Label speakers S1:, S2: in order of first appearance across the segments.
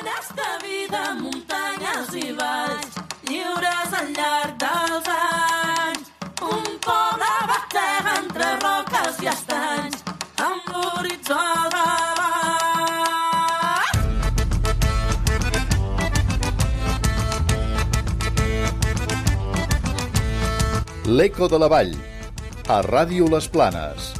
S1: plenes de vida, muntanyes i valls, lliures al llarg dels anys. Un poble batega entre roques i estanys, amb l'horitzó.
S2: L'Eco de la Vall, a Ràdio Les Planes.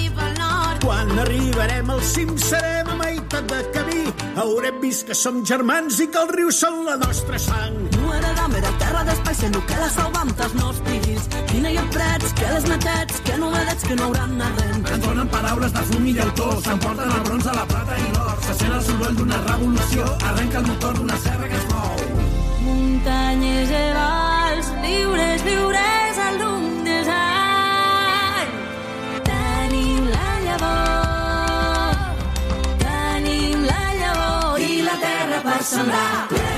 S3: Quan arribarem al cim serem a meitat de camí. Haurem vist que som germans i que els rius són la nostra sang.
S4: No heredam era terra d'espai, sent que la salva amb els nostres fills. Quina hi ha prets, que les netats, que novedats que no hauran arrent.
S3: Ens donen paraules de fum i llautó, s'emporten el bronze, la plata i l'or. Se sent el soroll d'una revolució, arrenca el motor d'una serra que es mou.
S1: Muntanyes i valls, lliures, lliures al llum la terra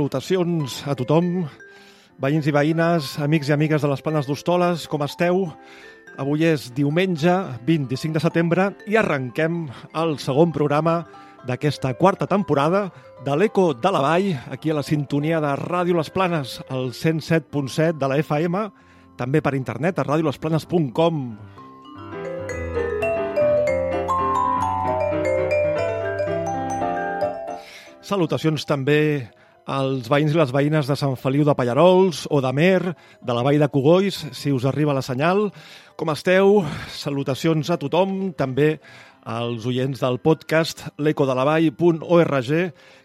S5: salutacions a tothom, veïns i veïnes, amics i amigues de les Planes d'Hostoles, com esteu? Avui és diumenge 25 de setembre i arrenquem el segon programa d'aquesta quarta temporada de l'Eco de la Vall, aquí a la sintonia de Ràdio Les Planes, al 107.7 de la FM, també per internet a radiolesplanes.com. Salutacions també als veïns i les veïnes de Sant Feliu de Pallarols o de Mer, de la Vall de Cogolls, si us arriba la senyal. Com esteu? Salutacions a tothom, també als oients del podcast l'ecodelavall.org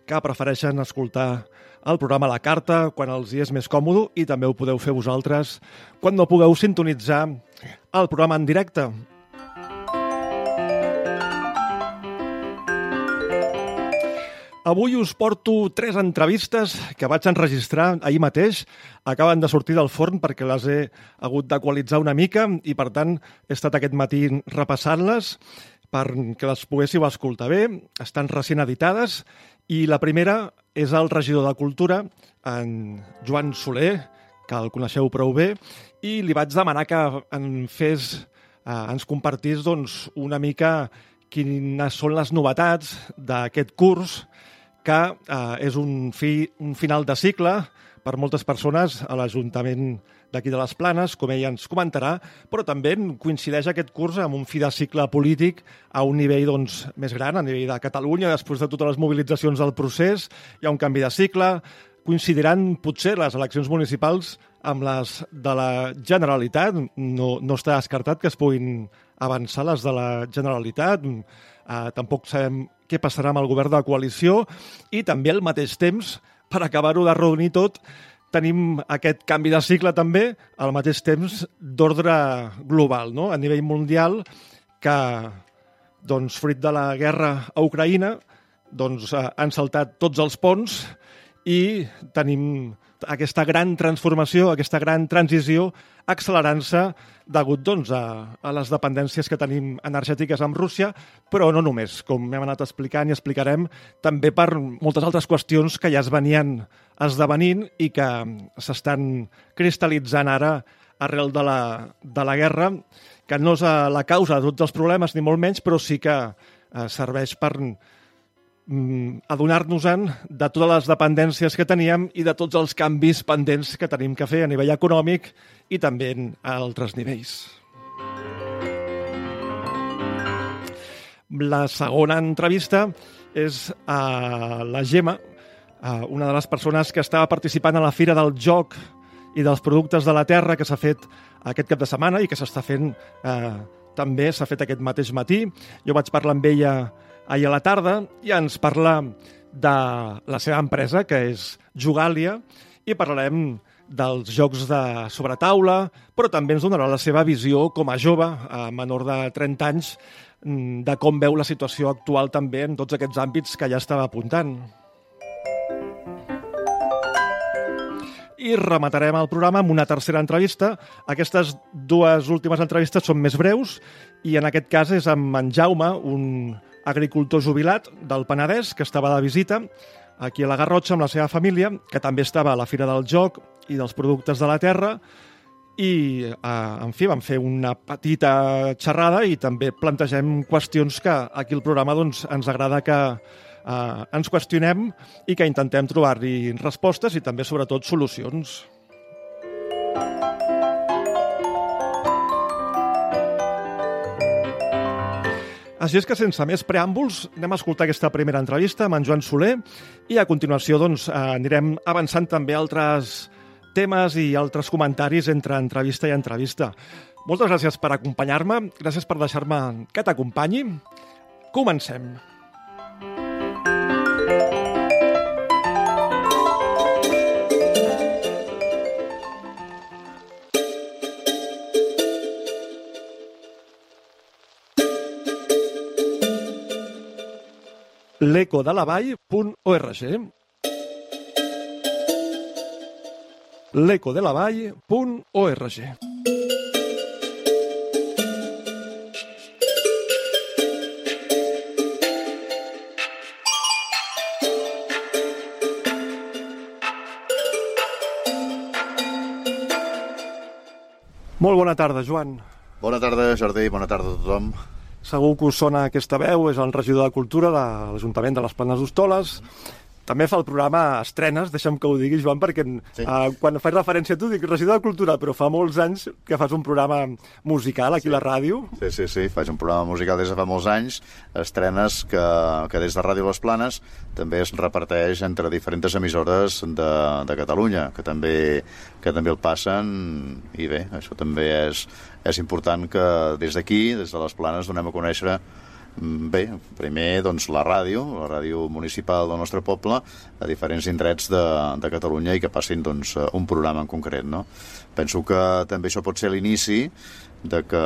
S5: que prefereixen escoltar el programa a la carta quan els hi és més còmode i també ho podeu fer vosaltres quan no pugueu sintonitzar el programa en directe. Avui us porto tres entrevistes que vaig enregistrar ahir mateix. Acaben de sortir del forn perquè les he hagut d'equalitzar una mica i, per tant, he estat aquest matí repassant-les. perquè les poguéssiu escoltar bé. Estan recent editades i la primera és el regidor de Cultura, en Joan Soler, que el coneixeu prou bé, i li vaig demanar que en fes, eh, ens compartís doncs, una mica quines són les novetats d'aquest curs, que eh, és un, fi, un final de cicle per moltes persones a l'Ajuntament d'aquí de les Planes, com ell ens comentarà, però també coincideix aquest curs amb un fi de cicle polític a un nivell doncs, més gran, a nivell de Catalunya, després de totes les mobilitzacions del procés, hi ha un canvi de cicle, coincidiran potser les eleccions municipals amb les de la Generalitat. No, no està descartat que es puguin avançar les de la Generalitat. Uh, tampoc sabem què passarà amb el govern de la coalició i també al mateix temps, per acabar-ho de reunir tot, tenim aquest canvi de cicle també al mateix temps d'ordre global, no? a nivell mundial, que, doncs, fruit de la guerra a Ucraïna, doncs, eh, han saltat tots els ponts i tenim aquesta gran transformació, aquesta gran transició accelerant-se degut doncs, a, a les dependències que tenim energètiques amb Rússia, però no només, com hem anat explicant i explicarem, també per moltes altres qüestions que ja es venien esdevenint i que s'estan cristal·litzant ara arrel de la, de la guerra, que no és la causa de tots els problemes, ni molt menys, però sí que eh, serveix per adonar-nos-en de totes les dependències que teníem i de tots els canvis pendents que tenim que fer a nivell econòmic i també a altres nivells. La segona entrevista és a la Gemma, una de les persones que estava participant a la Fira del Joc i dels Productes de la Terra que s'ha fet aquest cap de setmana i que s'està fent eh, també, s'ha fet aquest mateix matí. Jo vaig parlar amb ella ahir a la tarda i ens parla de la seva empresa, que és Jugàlia, i parlarem dels jocs de sobretaula, però també ens donarà la seva visió com a jove, a menor de 30 anys, mm, de com veu la situació actual també en tots aquests àmbits que ja estava apuntant. I rematarem el programa amb una tercera entrevista. Aquestes dues últimes entrevistes són més breus i en aquest cas és amb en Jaume, un agricultor jubilat del Penedès que estava de visita aquí a la Garrotxa amb la seva família, que també estava a la Fira del Joc i dels Productes de la Terra, i, eh, en fi, vam fer una petita xerrada i també plantegem qüestions que aquí al programa doncs, ens agrada que eh, ens qüestionem i que intentem trobar-hi respostes i també, sobretot, solucions. Així és que, sense més preàmbuls, anem a escoltar aquesta primera entrevista amb en Joan Soler i, a continuació, doncs, eh, anirem avançant també altres temes i altres comentaris entre entrevista i entrevista. Moltes gràcies per acompanyar-me, gràcies per deixar-me que t'acompanyi. Comencem. l'ecodelavall.org l'ecodelavall.org Molt bona tarda, Joan.
S2: Bona tarda, Jordi, bona tarda a tothom.
S5: Segur que us sona aquesta veu, és el regidor de Cultura de l'Ajuntament de les Planes d'Hostoles. També fa el programa Estrenes, deixa'm que ho digui, Joan, perquè sí. uh, quan faig referència a tu dic regidor de Cultura, però fa molts anys que fas un programa musical aquí sí. a la ràdio.
S2: Sí, sí, sí, faig un programa musical des de fa molts anys, estrenes que, que des de Ràdio Les Planes també es reparteix entre diferents emissores de, de Catalunya, que també, que també el passen, i bé, això també és, és important que des d'aquí, des de Les Planes, donem a conèixer bé, primer doncs, la ràdio, la ràdio municipal del nostre poble, a diferents indrets de, de Catalunya i que passin doncs, un programa en concret. No? Penso que també això pot ser l'inici de que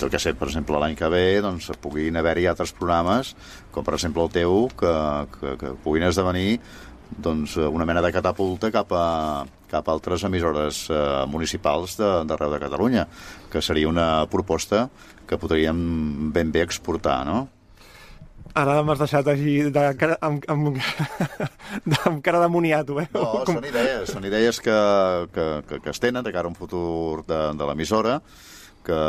S2: jo que sé, per exemple, l'any que ve doncs, puguin haver-hi altres programes, com per exemple el teu, que, que, que puguin esdevenir doncs, eh, una mena de catapulta cap a, cap a altres emissores eh, municipals de- d'arreu de, de Catalunya, que seria una proposta que podríem ben bé exportar, no?
S5: Ara m'has deixat així de cara, amb, amb, amb cara de moniato, eh?
S2: No,
S5: Com-
S2: són idees, són idees que, que, que, que es tenen de cara a un futur de, de l'emissora, que,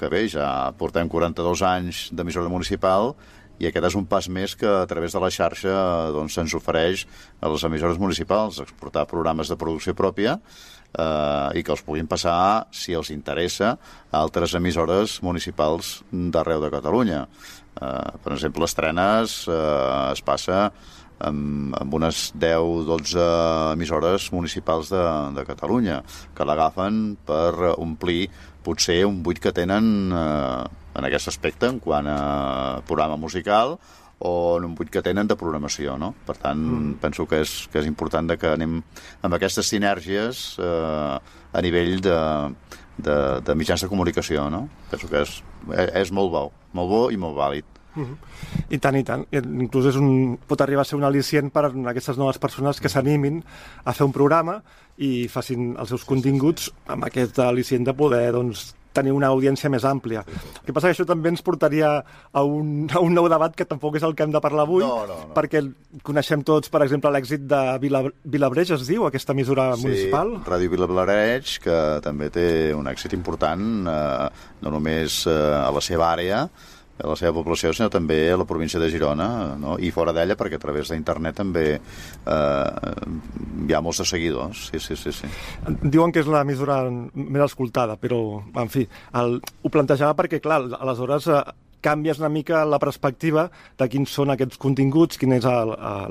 S2: que bé, ja portem 42 anys d'emissora municipal i aquest és un pas més que a través de la xarxa doncs, se'ns ofereix a les emissores municipals exportar programes de producció pròpia eh, i que els puguin passar, si els interessa, a altres emissores municipals d'arreu de Catalunya. Eh, per exemple, estrenes eh, es passa amb, amb unes 10-12 emissores municipals de, de Catalunya, que l'agafen per omplir potser un buit que tenen eh, en aquest aspecte en quant a programa musical o en un buit que tenen de programació, no? Per tant, mm. penso que és, que és important de que anem amb aquestes sinergies eh, a nivell de, de, de mitjans de comunicació, no? Penso que és, és molt bo, molt bo i molt vàlid.
S5: I tant, i tant. I Inclús és un, pot arribar a ser un al·licient per a aquestes noves persones que s'animin a fer un programa i facin els seus continguts amb aquest al·licient de poder doncs, tenir una audiència més àmplia. El que passa que això també ens portaria a un, a un nou debat que tampoc és el que hem de parlar avui,
S2: No, no, no.
S5: perquè coneixem tots, per exemple, l'èxit de Vila, Vilabreig, es diu, aquesta emissora municipal.
S2: Sí, Ràdio Vilablareig, que també té un èxit important, eh, no només eh, a la seva àrea, a la seva població, sinó també a la província de Girona, no? i fora d'ella, perquè a través d'internet també eh, hi ha molts de seguidors. Sí, sí, sí. sí.
S5: Diuen que és l'emissora més escoltada, però, en fi, el, ho plantejava perquè, clar, aleshores eh, canvies una mica la perspectiva de quins són aquests continguts, quina és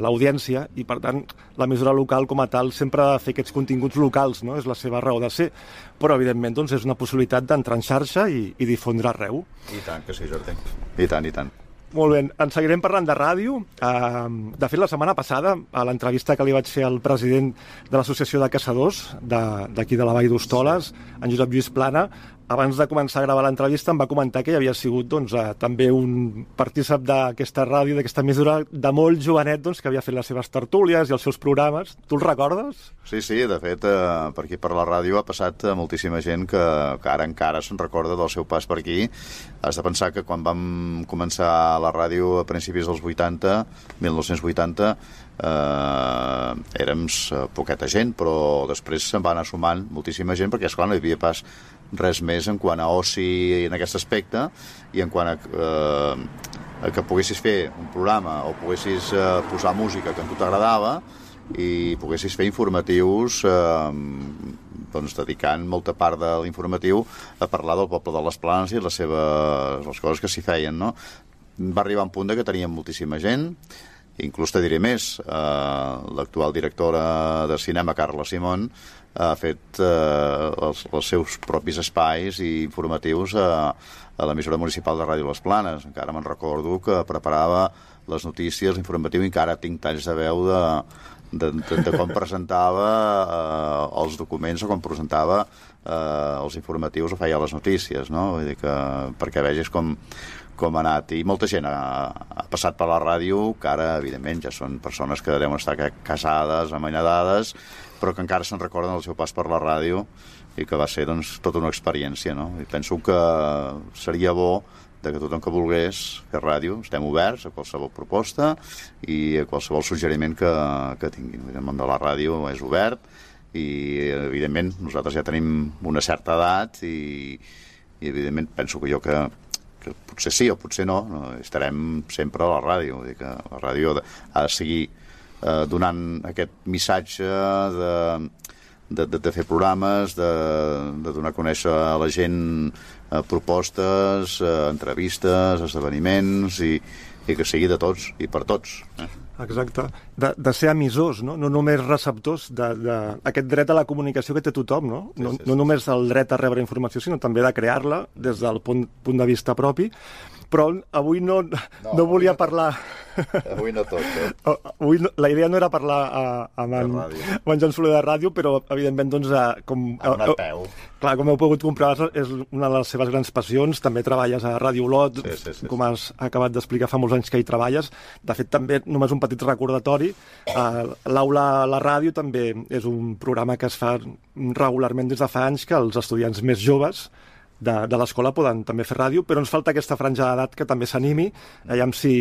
S5: l'audiència, i per tant l'emissora local com a tal sempre ha de fer aquests continguts locals, no? és la seva raó de ser, però evidentment doncs, és una possibilitat d'entrar en xarxa i, i difondre arreu.
S2: I tant que sí, Jordi. I tant, i tant.
S5: Molt bé, en seguirem parlant de ràdio. Uh, de fet, la setmana passada, a l'entrevista que li vaig fer al president de l'Associació de Caçadors de- d'aquí de, de la Vall d'Hostoles, en Josep Lluís Plana, abans de començar a gravar l'entrevista em va comentar que hi havia sigut doncs, eh, també un partícip d'aquesta ràdio, d'aquesta emissora de molt jovenet doncs, que havia fet les seves tertúlies i els seus programes. Tu els recordes?
S2: Sí, sí, de fet, eh, per aquí per la ràdio ha passat eh, moltíssima gent que, que ara encara se'n recorda del seu pas per aquí. Has de pensar que quan vam començar la ràdio a principis dels 80, 1980, eh, érem eh, poqueta gent, però després se'n va anar sumant moltíssima gent, perquè, esclar, no hi havia pas res més en quant a oci en aquest aspecte i en quant a, eh, a que poguessis fer un programa o poguessis eh, posar música que a tu t'agradava i poguessis fer informatius eh, doncs dedicant molta part de l'informatiu a parlar del poble de les Planes i les seves les coses que s'hi feien, no? Va arribar un punt de que teníem moltíssima gent, inclús te diré més, eh, l'actual directora de cinema, Carla Simón, ha fet eh, els, els seus propis espais i informatius a, a l'emissora municipal de Ràdio Les Planes. Encara me'n recordo que preparava les notícies, l'informatiu, i encara tinc talls de veu de, de, de, de com presentava eh, els documents o com presentava eh, els informatius o feia les notícies, no? Vull dir que, perquè vegis com, com ha anat. I molta gent ha, ha passat per la ràdio, que ara, evidentment, ja són persones que deuen estar ca- casades, amanyadades, però que encara se'n recorden del seu pas per la ràdio i que va ser doncs, tota una experiència. No? I penso que seria bo de que tothom que volgués fer ràdio, estem oberts a qualsevol proposta i a qualsevol suggeriment que, que tinguin. El món de la ràdio és obert i, evidentment, nosaltres ja tenim una certa edat i, i evidentment, penso que jo que, que potser sí o potser no, no estarem sempre a la ràdio. Vull dir que la ràdio ha de, seguir eh, donant aquest missatge de, de, de, de fer programes, de, de donar a conèixer a la gent eh, propostes, eh, entrevistes, esdeveniments i, i que sigui de tots i per tots. Eh?
S5: Exacte. De, de ser emissors, no? no només receptors d'aquest dret a la comunicació que té tothom, no? No,
S2: sí, sí,
S5: no només el dret a rebre informació, sinó també de crear-la des del punt, punt de vista propi. Però avui no, no, no volia parlar
S2: Avui no toca.
S5: Oh, Avui no, la idea no era parlar a, amb, en,
S2: De ràdio.
S5: amb en Joan Soler de ràdio, però evidentment doncs, a, com,
S2: Ha donat peu.
S5: Clar, com heu pogut comprovar, és una de les seves grans passions. També treballes a Ràdio Olot,
S2: Sí, sí, sí,
S5: com has acabat d'explicar fa molts anys que hi treballes. De fet, també, només un petit recordatori, eh, l'aula a la ràdio també és un programa que es fa regularment des de fa anys que els estudiants més joves de, de l'escola poden també fer ràdio, però ens falta aquesta franja d'edat que també s'animi, aviam si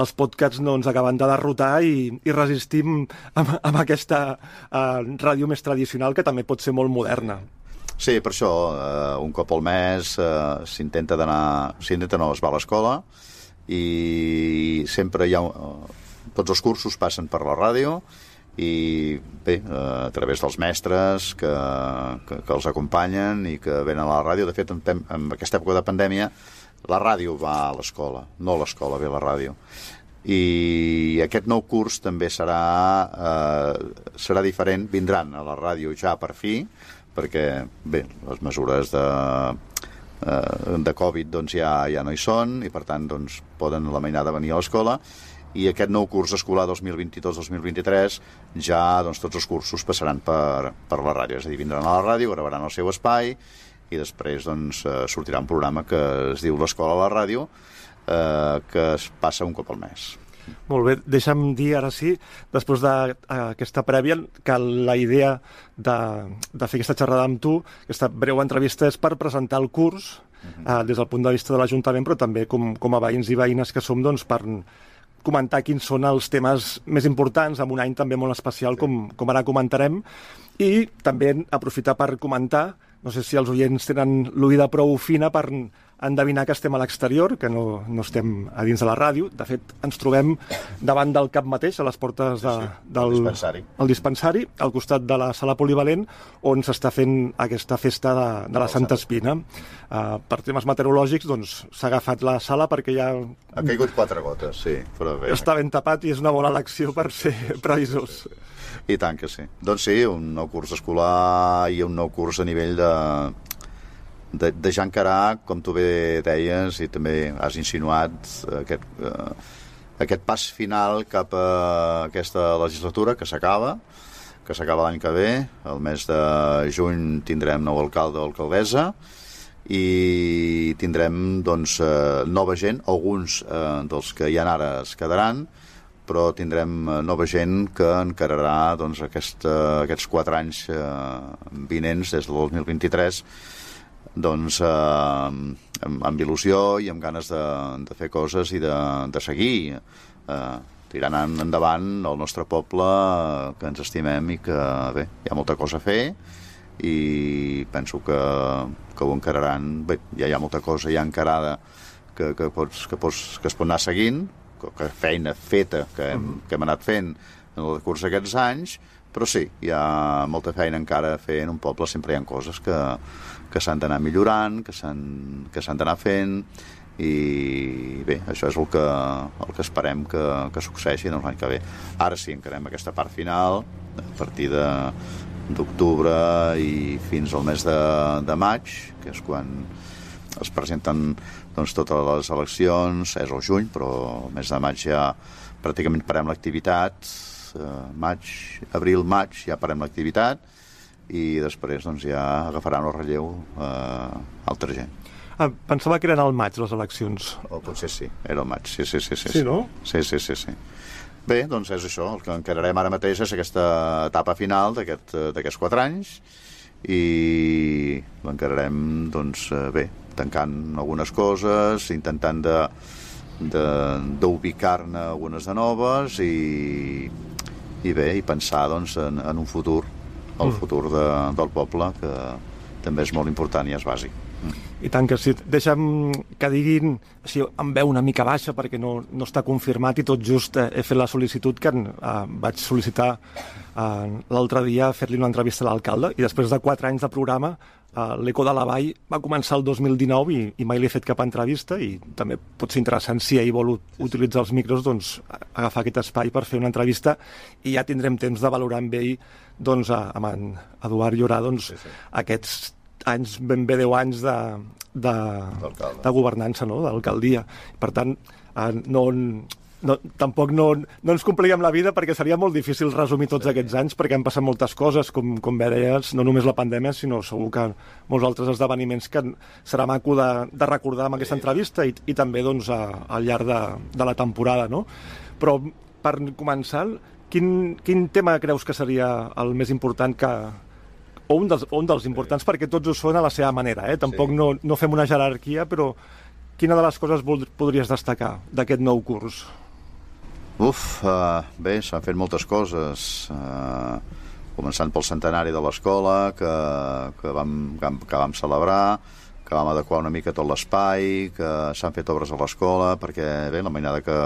S5: els podcasts no ens acaben de derrotar i, i resistim amb, amb aquesta uh, ràdio més tradicional que també pot ser molt moderna.
S2: Sí, per això, eh, un cop al mes eh, s'intenta d'anar... S'intenta no, es va a l'escola i sempre hi ha... Eh, tots els cursos passen per la ràdio i bé, a través dels mestres que, que, que els acompanyen i que venen a la ràdio. De fet, en, en aquesta època de pandèmia, la ràdio va a l'escola, no l'escola ve a la ràdio. I aquest nou curs també serà, eh, serà diferent, vindran a la ràdio ja per fi, perquè bé, les mesures de, eh, de Covid doncs, ja, ja no hi són i per tant doncs, poden la mainada venir a l'escola i aquest nou curs escolar 2022-2023 ja doncs, tots els cursos passaran per, per la ràdio, és a dir, vindran a la ràdio, gravaran el seu espai i després doncs, eh, sortirà un programa que es diu l'Escola a la ràdio eh, que es passa un cop al mes.
S5: Molt bé, deixa'm dir ara sí, després d'aquesta prèvia, que la idea de, de fer aquesta xerrada amb tu, aquesta breu entrevista, és per presentar el curs eh, des del punt de vista de l'Ajuntament, però també com, com a veïns i veïnes que som, doncs, per comentar quins són els temes més importants en un any també molt especial, com, com ara comentarem, i també aprofitar per comentar, no sé si els oients tenen l'oïda prou fina per endevinar que estem a l'exterior, que no, no estem a dins de la ràdio. De fet, ens trobem davant del cap mateix, a les portes de, del
S2: dispensari.
S5: el dispensari, al costat de la sala polivalent, on s'està fent aquesta festa de, de la Santa Espina. Uh, per temes meteorològics, doncs, s'ha agafat la sala perquè ja
S2: Ha caigut quatre gotes, sí, però bé.
S5: està ben tapat i és una bona elecció per ser previsors.
S2: I tant que sí. Doncs sí, un nou curs escolar i un nou curs a nivell de, de, de ja encarar, com tu bé deies i també has insinuat, aquest, eh, aquest pas final cap a aquesta legislatura que s'acaba, que s'acaba l'any que ve. El mes de juny tindrem nou alcalde o alcaldessa i tindrem doncs, eh, nova gent, alguns eh, dels que hi ha ara es quedaran, però tindrem eh, nova gent que encararà doncs, aquest, aquests quatre anys eh, vinents, des del 2023, doncs, eh, amb, amb il·lusió i amb ganes de, de fer coses i de, de seguir eh, tirant en- endavant el nostre poble eh, que ens estimem i que bé, hi ha molta cosa a fer i penso que, que ho encararan. Bé, ja hi ha molta cosa ja encarada que, que, pots, que, pots, que es pot anar seguint que, feina feta que hem, que hem anat fent en el curs d'aquests anys però sí, hi ha molta feina encara a fer en un poble, sempre hi ha coses que, que s'han d'anar millorant, que s'han d'anar fent i bé, això és el que, el que esperem que, que succeeixi en l'any que ve. Ara sí, encarem aquesta part final, a partir de d'octubre i fins al mes de, de maig, que és quan es presenten doncs, totes les eleccions, és el juny, però el mes de maig ja pràcticament parem l'activitat, eh, maig, abril, maig, ja parem l'activitat, i després doncs, ja agafaran el relleu eh, altra gent.
S5: Ah, pensava que eren al maig, les eleccions.
S2: O potser sí, era el maig, sí, sí, sí. Sí,
S5: Sí, no?
S2: Sí, sí, sí, sí. Bé, doncs és això, el que encararem ara mateix és aquesta etapa final eh, d'aquests quatre anys i l'encararem, doncs, eh, bé, tancant algunes coses, intentant d'ubicar-ne algunes de noves i, i bé, i pensar doncs, en, en un futur, el
S5: Mm.
S2: futur de, del poble, que també és molt important i és bàsic.
S5: I tant que sí. Deixa'm que diguin així, amb veu una mica baixa, perquè no, no està confirmat i tot just eh, he fet la sol·licitud que eh, vaig sol·licitar eh, l'altre dia fer-li una entrevista a l'alcalde i després de quatre anys de programa eh, l'Eco de la Vall va començar el 2019 i, i mai li he fet cap entrevista i també pot ser interessant si ell vol ut- utilitzar els micros doncs, agafar aquest espai per fer una entrevista i ja tindrem temps de valorar amb ell doncs, a, amb en Eduard Llorà doncs, sí, sí. aquests anys, ben bé 10 anys de, de, de governança, no? d'alcaldia. Per tant, eh, no, no, tampoc no, no ens compliquem la vida perquè seria molt difícil resumir tots aquests anys perquè han passat moltes coses, com, com bé deies, no només la pandèmia, sinó segur que molts altres esdeveniments que serà maco de, de recordar amb aquesta entrevista i, i també doncs, a, al llarg de, de la temporada. No? Però per començar, quin, quin tema creus que seria el més important que, o un dels, o un dels importants perquè tots ho són a la seva manera, eh? tampoc
S2: Sí.
S5: no, no fem una jerarquia, però quina de les coses vol, podries destacar d'aquest nou curs?
S2: Uf, uh, bé, s'han fet moltes coses. Uh, començant pel centenari de l'escola, que, que, vam, que, vam, que vam celebrar, que vam adequar una mica tot l'espai, que s'han fet obres a l'escola, perquè bé, la mainada que,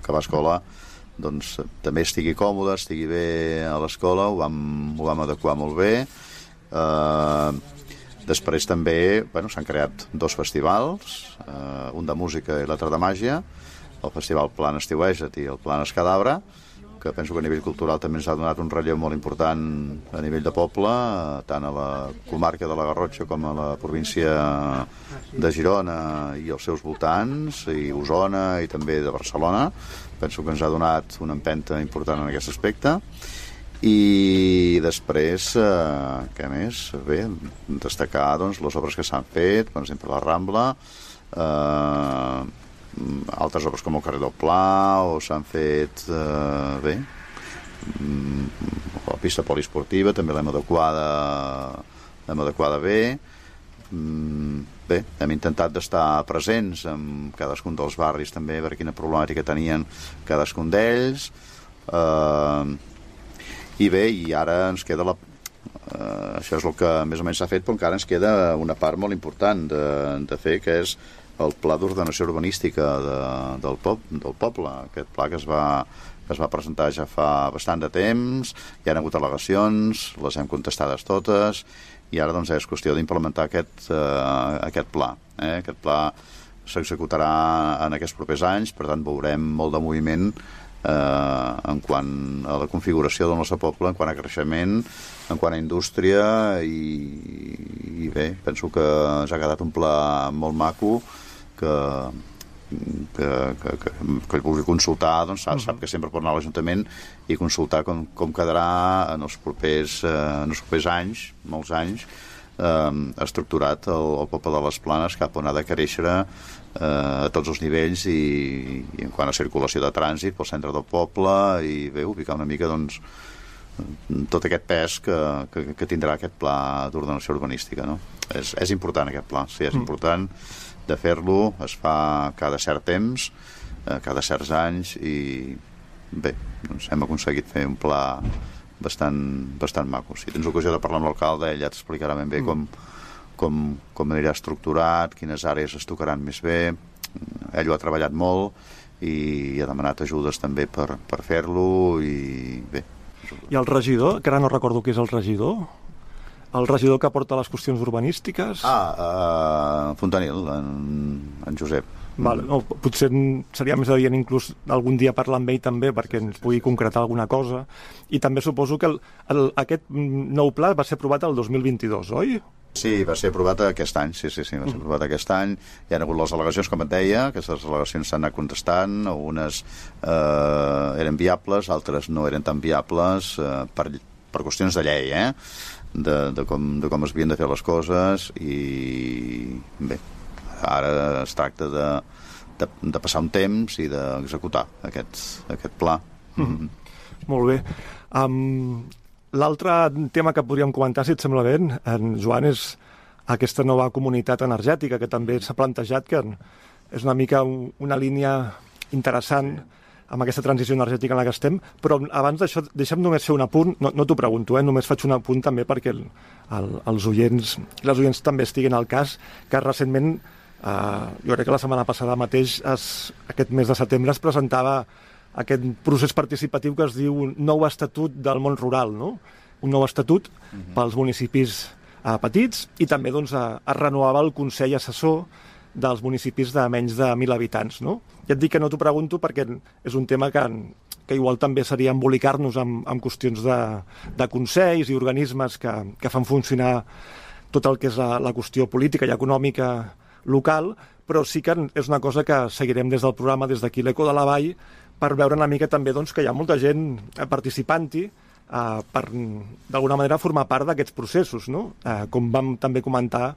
S2: que va a escola doncs, també estigui còmode, estigui bé a l'escola, ho, vam, ho vam adequar molt bé. Uh, després també bueno, s'han creat dos festivals, uh, un de música i l'altre de màgia, el festival Plan Estiueja't i el Plan Escadabra, que penso que a nivell cultural també ens ha donat un relleu molt important a nivell de poble, eh, tant a la comarca de la Garrotxa com a la província de Girona i els seus voltants, i Osona i també de Barcelona. Penso que ens ha donat una empenta important en aquest aspecte. I després, eh, què més? Bé, destacar doncs, les obres que s'han fet, per exemple, la Rambla, eh, altres obres com el carrer del Pla, o s'han fet, eh, bé, mm, la pista poliesportiva també l'hem adequada, l'hem adequada bé, bé, hem intentat d'estar presents en cadascun dels barris també, per quina problemàtica tenien cadascun d'ells, eh, i bé, i ara ens queda la, eh, això és el que més o menys s'ha fet, però encara ens queda una part molt important de, de fer, que és el pla d'ordenació urbanística de, del, pop, del poble, aquest pla que es va es va presentar ja fa bastant de temps, hi han hagut al·legacions, les hem contestades totes, i ara doncs, és qüestió d'implementar aquest, eh, aquest pla. Eh? Aquest pla s'executarà en aquests propers anys, per tant veurem molt de moviment eh, en quant a la configuració del nostre poble, en quant a creixement, en quant a indústria i, i bé, penso que ens ha quedat un pla molt maco que, que, que, que, que el vulgui consultar doncs sap, sap que sempre pot anar a l'Ajuntament i consultar com, com quedarà en els propers, eh, en els propers anys, molts anys, eh, estructurat el, el poble de les Planes cap on ha de créixer eh, a tots els nivells i, i en quant a circulació de trànsit pel centre del poble i bé, ubicar una mica doncs, tot aquest pes que, que, que tindrà aquest pla d'ordenació urbanística. No? És, és important aquest pla, sí, és mm. important de fer-lo, es fa cada cert temps, eh, cada certs anys i bé, doncs hem aconseguit fer un pla bastant, bastant maco. Si tens ocasió de parlar amb l'alcalde, ell ja t'explicarà ben bé mm. com, com, com anirà estructurat, quines àrees es tocaran més bé. Ell ho ha treballat molt i ha demanat ajudes també per, per fer-lo i bé,
S5: I el regidor, que ara no recordo qui és el regidor, el regidor que porta les qüestions urbanístiques...
S2: Ah, uh, Fontanil, en, en Josep.
S5: Vale, no, potser seria més adient inclús algun dia parlar amb ell també perquè ens pugui concretar alguna cosa i també suposo que el, el, aquest nou pla va ser aprovat el 2022, oi?
S2: Sí, va ser aprovat aquest any, sí, sí, sí, va ser aprovat aquest any. Hi ha hagut les al·legacions, com et deia, aquestes al·legacions s'han anat contestant, algunes eh, eren viables, altres no eren tan viables eh, per, per qüestions de llei, eh? De, de, com, de com es havien de fer les coses i bé, ara es tracta de, de, de passar un temps i d'executar aquest, aquest pla. Mm -hmm.
S5: Molt bé. Um, L'altre tema que podríem comentar, si et sembla bé, en Joan, és aquesta nova comunitat energètica que també s'ha plantejat, que és una mica un, una línia interessant amb aquesta transició energètica en la que estem, però abans d'això, deixa'm només fer un apunt, no, no t'ho pregunto, eh? només faig un apunt també perquè el, el, els oients les oients també estiguin al cas, que recentment, eh, jo crec que la setmana passada mateix, es, aquest mes de setembre, es presentava aquest procés participatiu que es diu Nou Estatut del Món Rural, no? un nou estatut uh -huh. pels municipis eh, petits i també doncs, es, es renovava el Consell Assessor dels municipis de menys de 1.000 habitants. No? Ja et dic que no t'ho pregunto perquè és un tema que, que igual també seria embolicar-nos amb, amb qüestions de, de consells i organismes que, que fan funcionar tot el que és la, la qüestió política i econòmica local, però sí que és una cosa que seguirem des del programa, des d'aquí l'Eco de la Vall, per veure una mica també doncs, que hi ha molta gent participant-hi, eh, per d'alguna manera formar part d'aquests processos, no? eh, com vam també comentar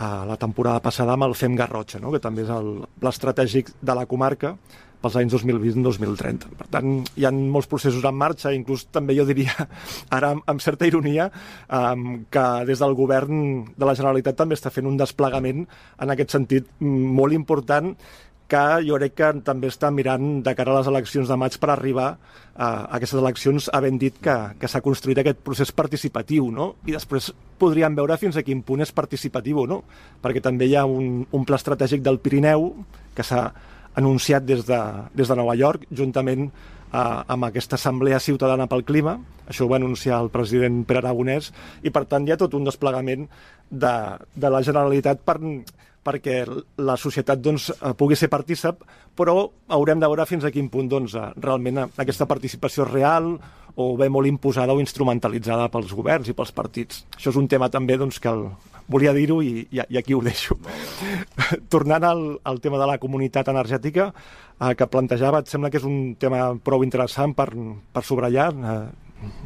S5: eh, la temporada passada amb el FEM Garrotxa, no? que també és el pla estratègic de la comarca pels anys 2020-2030. Per tant, hi ha molts processos en marxa, inclús també jo diria, ara amb, amb certa ironia, eh, que des del govern de la Generalitat també està fent un desplegament en aquest sentit molt important que jo crec que també està mirant de cara a les eleccions de maig per arribar a aquestes eleccions havent dit que, que s'ha construït aquest procés participatiu, no? I després podríem veure fins a quin punt és participatiu o no, perquè també hi ha un, un pla estratègic del Pirineu que s'ha anunciat des de, des de Nova York, juntament eh, amb aquesta Assemblea Ciutadana pel Clima, això ho va anunciar el president Pere Aragonès, i per tant hi ha tot un desplegament de, de la Generalitat per, perquè la societat doncs, eh, pugui ser partícip, però haurem de veure fins a quin punt doncs, eh, realment aquesta participació és real o bé molt imposada o instrumentalitzada pels governs i pels partits. Això és un tema també doncs, que el, volia dir-ho i, i, aquí ho deixo. Tornant al, al tema de la comunitat energètica eh, que plantejava, et sembla que és un tema prou interessant per, per subratllar? Eh,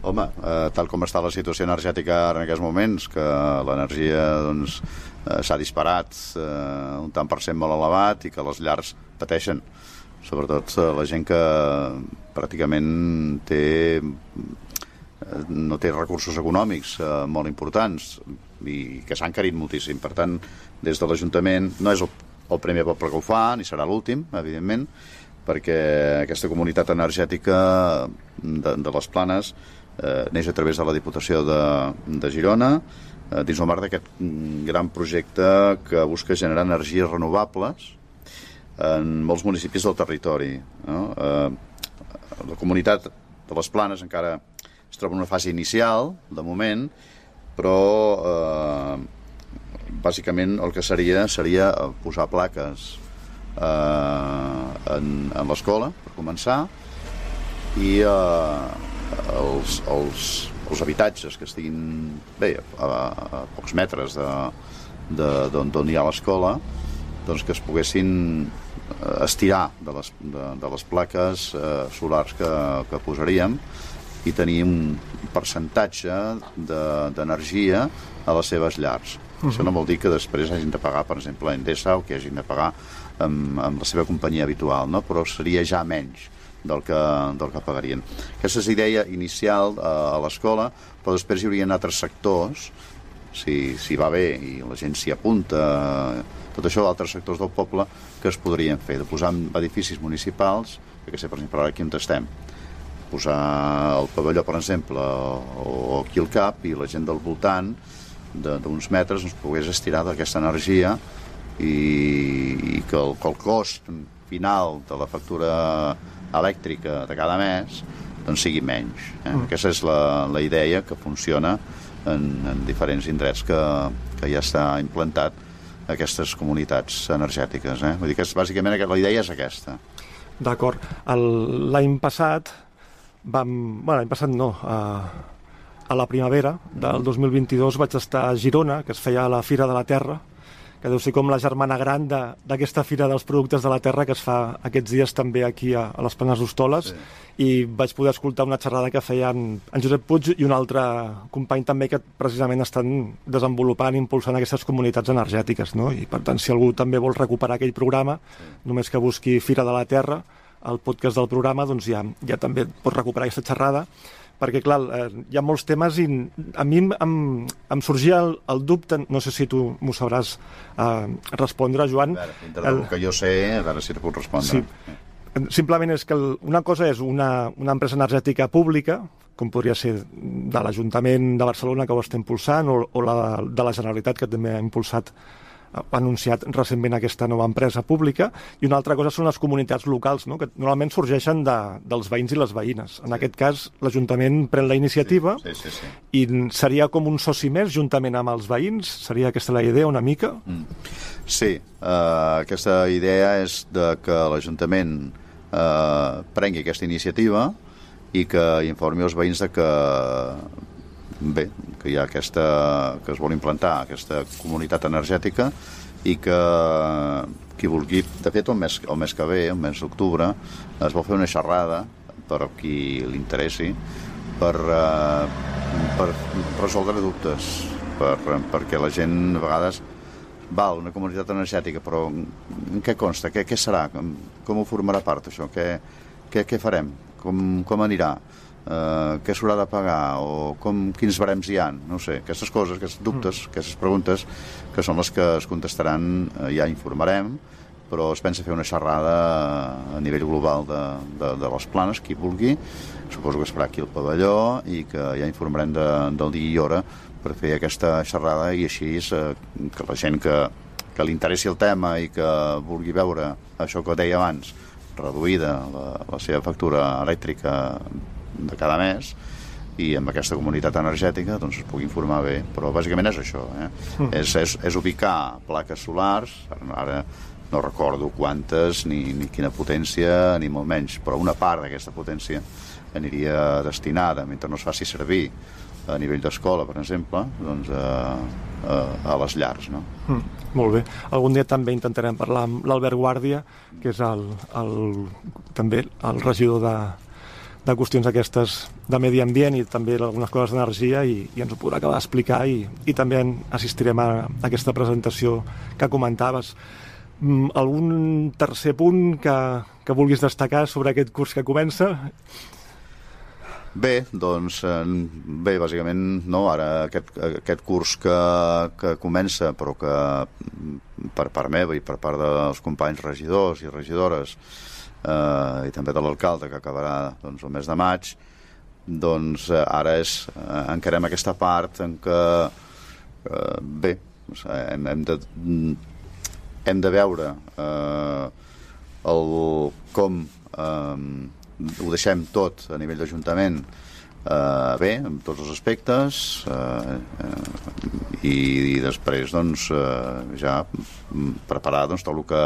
S2: Home, eh, tal com està la situació energètica en aquests moments, que l'energia doncs, eh, s'ha disparat eh, un tant per cent molt elevat i que les llars pateixen, sobretot eh, la gent que pràcticament té eh, no té recursos econòmics eh, molt importants i que s'han carit moltíssim. Per tant, des de l'Ajuntament no és el, el primer poble que ho fa, ni serà l'últim, evidentment, perquè aquesta comunitat energètica de, de les Planes eh, neix a través de la Diputació de, de Girona, eh, dins el marc d'aquest gran projecte que busca generar energies renovables en molts municipis del territori. No? Eh, la comunitat de les Planes encara es troba en una fase inicial, de moment, però eh, bàsicament el que seria seria posar plaques eh, en, en l'escola, per començar, i eh, els, els, els habitatges que estiguin bé, a, a pocs metres d'on hi ha l'escola, doncs que es poguessin eh, estirar de les, de, de les plaques eh, solars que, que posaríem i tenir un percentatge d'energia de, a les seves llars. Uh -huh. Això no vol dir que després hagin de pagar, per exemple, Endesa o que hagin de pagar amb, amb la seva companyia habitual, no? però seria ja menys del que, del que pagarien. Aquesta és idea inicial a, a l'escola, però després hi haurien altres sectors, si, si va bé i la gent s'hi apunta, tot això d'altres sectors del poble que es podrien fer, de posar edificis municipals, que sé, per exemple, ara aquí on estem, posar el pavelló, per exemple, o, o aquí al cap, i la gent del voltant d'uns metres ens pogués estirar d'aquesta energia i, i que, el, que el cost final de la factura elèctrica de cada mes doncs sigui menys. Eh? Mm. Aquesta és la, la idea que funciona en, en diferents indrets que, que ja està implantat aquestes comunitats energètiques. Eh? Vull dir que és, bàsicament la idea és aquesta.
S5: D'acord. L'any passat vam... Bueno, l'any passat no, a, a la primavera del 2022 vaig estar a Girona, que es feia la Fira de la Terra, que deu ser com la germana gran d'aquesta Fira dels Productes de la Terra que es fa aquests dies també aquí a, a les Planes d'Hostoles sí. i vaig poder escoltar una xerrada que feien en Josep Puig i un altre company també que precisament estan desenvolupant i impulsant aquestes comunitats energètiques no? i per tant si algú també vol recuperar aquell programa sí. només que busqui Fira de la Terra el podcast del programa doncs ja, ja també pot recuperar aquesta xerrada perquè, clar, eh, hi ha molts temes i a mi em, em sorgia el, el dubte, no sé si tu m'ho sabràs eh, respondre, Joan.
S2: A veure, el, el que jo sé, a veure si te puc respondre. Sí.
S5: Simplement és que el, una cosa és una, una empresa energètica pública, com podria ser de l'Ajuntament de Barcelona que ho està impulsant, o, o la de la Generalitat que també ha impulsat ha anunciat recentment aquesta nova empresa pública, i una altra cosa són les comunitats locals, no? que normalment sorgeixen de, dels veïns i les veïnes. En sí. aquest cas, l'Ajuntament pren la iniciativa
S2: sí, sí, sí, sí.
S5: i seria com un soci més juntament amb els veïns? Seria aquesta la idea una mica? Mm.
S2: Sí, uh, aquesta idea és de que l'Ajuntament uh, prengui aquesta iniciativa i que informi els veïns de que bé, que hi ha aquesta, que es vol implantar aquesta comunitat energètica i que qui vulgui, de fet el mes, el mes que ve, el mes d'octubre, es vol fer una xerrada per a qui li interessi per, eh, per resoldre dubtes per, perquè la gent a vegades val, una comunitat energètica, però en què consta? Què, què serà? Com, com ho formarà part, això? Què, què, què farem? Com, com anirà? Uh, què s'haurà de pagar? O com, quins barems hi ha? No sé, aquestes coses, aquests dubtes, mm. aquestes preguntes, que són les que es contestaran, uh, ja informarem, però es pensa fer una xerrada a nivell global de, de, de les planes, qui vulgui, suposo que es farà aquí al pavelló i que ja informarem de, del dia i hora per fer aquesta xerrada i així eh, que la gent que, que li interessi el tema i que vulgui veure això que deia abans, reduïda la, la seva factura elèctrica de cada mes, i amb aquesta comunitat energètica doncs es pugui informar bé, però bàsicament és això eh? Mm. és, és, és ubicar plaques solars ara no recordo quantes ni, ni quina potència ni molt menys, però una part d'aquesta potència aniria destinada mentre no es faci servir a nivell d'escola, per exemple, doncs, a, a, a les llars. No?
S5: Mm, molt bé. Algun dia també intentarem parlar amb l'Albert Guàrdia, que és el, el, també el regidor de, de qüestions aquestes de medi ambient i també algunes coses d'energia i, i ens ho podrà acabar d'explicar i, i també assistirem a, aquesta presentació que comentaves. Mm, algun tercer punt que, que vulguis destacar sobre aquest curs que comença?
S2: Bé, doncs, bé, bàsicament, no, ara aquest, aquest curs que, que comença, però que per part meva i per part dels companys regidors i regidores eh, i també de l'alcalde, que acabarà doncs, el mes de maig, doncs eh, ara és, eh, encarem aquesta part en què, eh, bé, hem, hem de hem de veure eh, el, com eh, ho deixem tot a nivell d'Ajuntament eh, bé, en tots els aspectes eh, eh, i, i després doncs eh, ja preparar doncs, tot el que,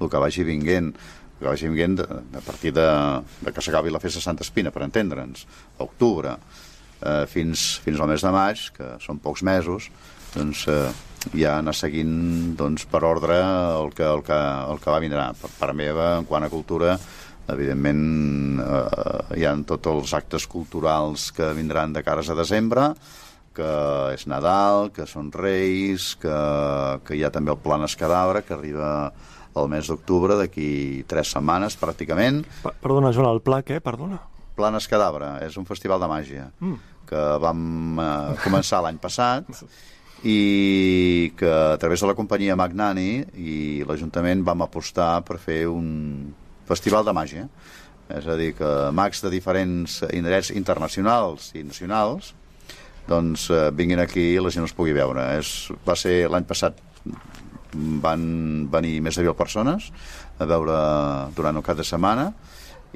S2: el que vagi vinguent que vagi vinguent de, a partir de, de que s'acabi la festa Santa Espina, per entendre'ns, a octubre, eh, fins, fins al mes de maig, que són pocs mesos, doncs eh, ja anar seguint doncs, per ordre el que, el que, el que va vindrà. Per part meva, en quant a cultura, Evidentment, eh, hi ha tots els actes culturals que vindran de cares a desembre, que és Nadal, que són Reis, que, que hi ha també el Plan Escadabra, que arriba el mes d'octubre, d'aquí tres setmanes, pràcticament.
S5: Pa perdona, Joan, el pla què? Perdona.
S2: Plan Escadabra, és un festival de màgia, mm. que vam eh, començar l'any passat, i que a través de la companyia Magnani i l'Ajuntament vam apostar per fer un, festival de màgia. És a dir, que mags de diferents indrets internacionals i nacionals doncs eh, vinguin aquí i la gent els pugui veure. És, va ser l'any passat van venir més de 1.000 persones a veure durant el cap de setmana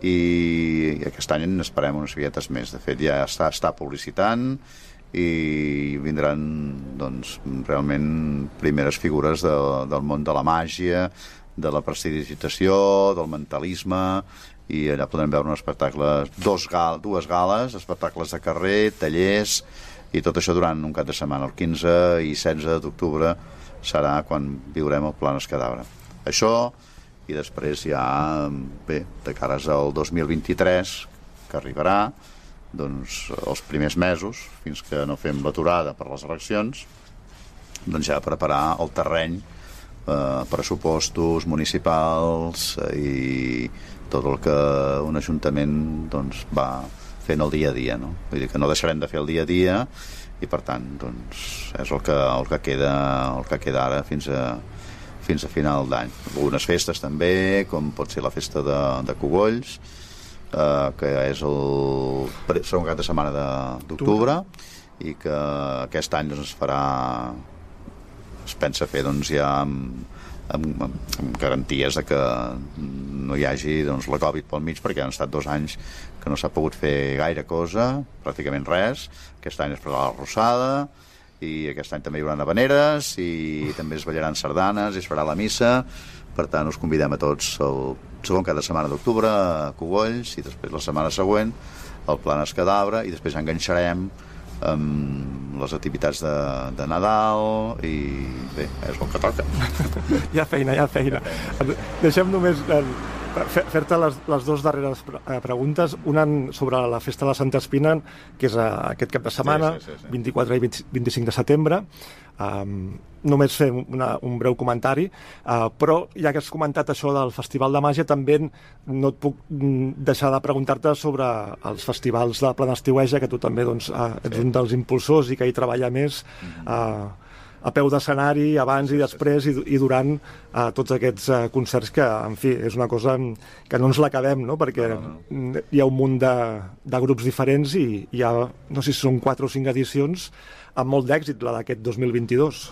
S2: i aquest any esperem unes vietes més. De fet, ja està, està publicitant i vindran doncs, realment primeres figures de, del món de la màgia, de la prestidigitació, del mentalisme, i allà podrem veure un espectacle, dos gal, dues gales, espectacles de carrer, tallers, i tot això durant un cap de setmana. El 15 i 16 d'octubre serà quan viurem el Plan Escadabra. Això, i després ja, bé, de cares al 2023, que arribarà, doncs, els primers mesos, fins que no fem l'aturada per les eleccions, doncs ja preparar el terreny eh, pressupostos municipals i tot el que un ajuntament doncs, va fent el dia a dia. No? Vull dir que no deixarem de fer el dia a dia i per tant doncs, és el que, el que, queda, el que queda ara fins a, fins a final d'any. Algunes festes també, com pot ser la festa de, de Cogolls, eh, que és el segon cap de setmana d'octubre, i que aquest any doncs, es farà es pensa fer doncs, ja amb, amb, amb garanties de que no hi hagi doncs, la Covid pel mig perquè han estat dos anys que no s'ha pogut fer gaire cosa, pràcticament res. Aquest any es farà la Rosada i aquest any també hi haurà habaneres i també es ballaran sardanes i es farà la missa. Per tant, us convidem a tots el segon cada setmana d'octubre a Cogolls i després la setmana següent el Plan Escadabra i després enganxarem amb les activitats de, de Nadal i bé, és el que toca.
S5: Hi ha feina, hi ha feina. Deixem només fer-te les, les dues darreres eh, preguntes. Una sobre la festa de la Santa Espina, que és eh, aquest cap de setmana,
S2: Sí, sí, sí, sí.
S5: 24 i 20, 25 de setembre. Um, només fer una, un breu comentari, uh, però ja que has comentat això del Festival de Màgia, també no et puc mm, deixar de preguntar-te sobre els festivals de Plana Estiueja, que tu també doncs, uh, ets un dels impulsors i que hi treballa més. Uh, a peu d'escenari, abans i després i, i durant uh, tots aquests uh, concerts que, en fi, és una cosa que no ens l'acabem, no? perquè mm, hi ha un munt de, de grups diferents i hi ha, no sé si són 4 o 5 edicions amb molt d'èxit, la d'aquest 2022.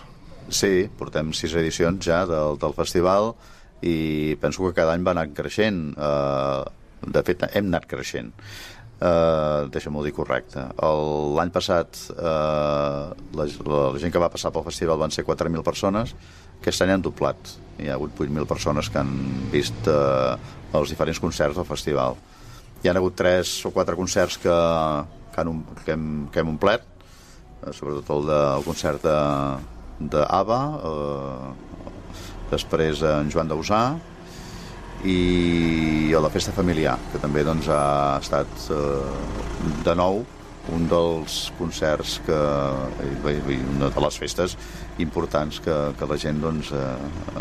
S2: Sí, portem sis edicions ja del, del festival i penso que cada any va anar creixent. Uh, de fet, hem anat creixent. Uh, Deixa'm-ho dir correcte. El- L'any passat uh, la, la, gent que va passar pel festival van ser 4.000 persones, aquest any han doblat. Hi ha hagut 8.000 persones que han vist uh, els diferents concerts del festival. Hi han hagut 3 o 4 concerts que, que, han, que, hem, que hem omplert, eh, sobretot el del concert de, d'Ava, eh, després en Joan Dausà i a la festa familiar, que també doncs, ha estat eh, de nou un dels concerts que, eh, i una de les festes importants que, que la gent doncs, eh,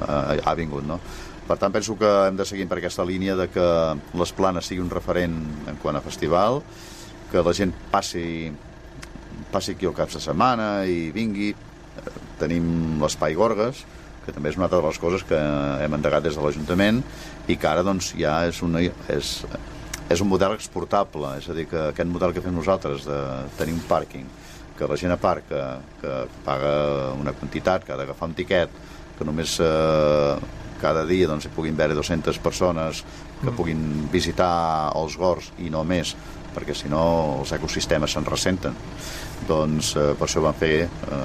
S2: ha, ha vingut. No? Per tant, penso que hem de seguir per aquesta línia de que les planes sigui un referent en quant a festival, que la gent passi passi aquí el cap de setmana i vingui. Eh, Tenim l'espai Gorgues, que també és una altra de les coses que hem endegat des de l'Ajuntament i que ara doncs, ja és, una, és, és un model exportable, és a dir, que aquest model que fem nosaltres de tenir un pàrquing, que la gent aparca, que paga una quantitat, que ha d'agafar un tiquet, que només eh, cada dia doncs, hi puguin haver 200 persones que puguin visitar els gors i no més, perquè si no els ecosistemes se'n ressenten. Doncs eh, per això vam fer eh,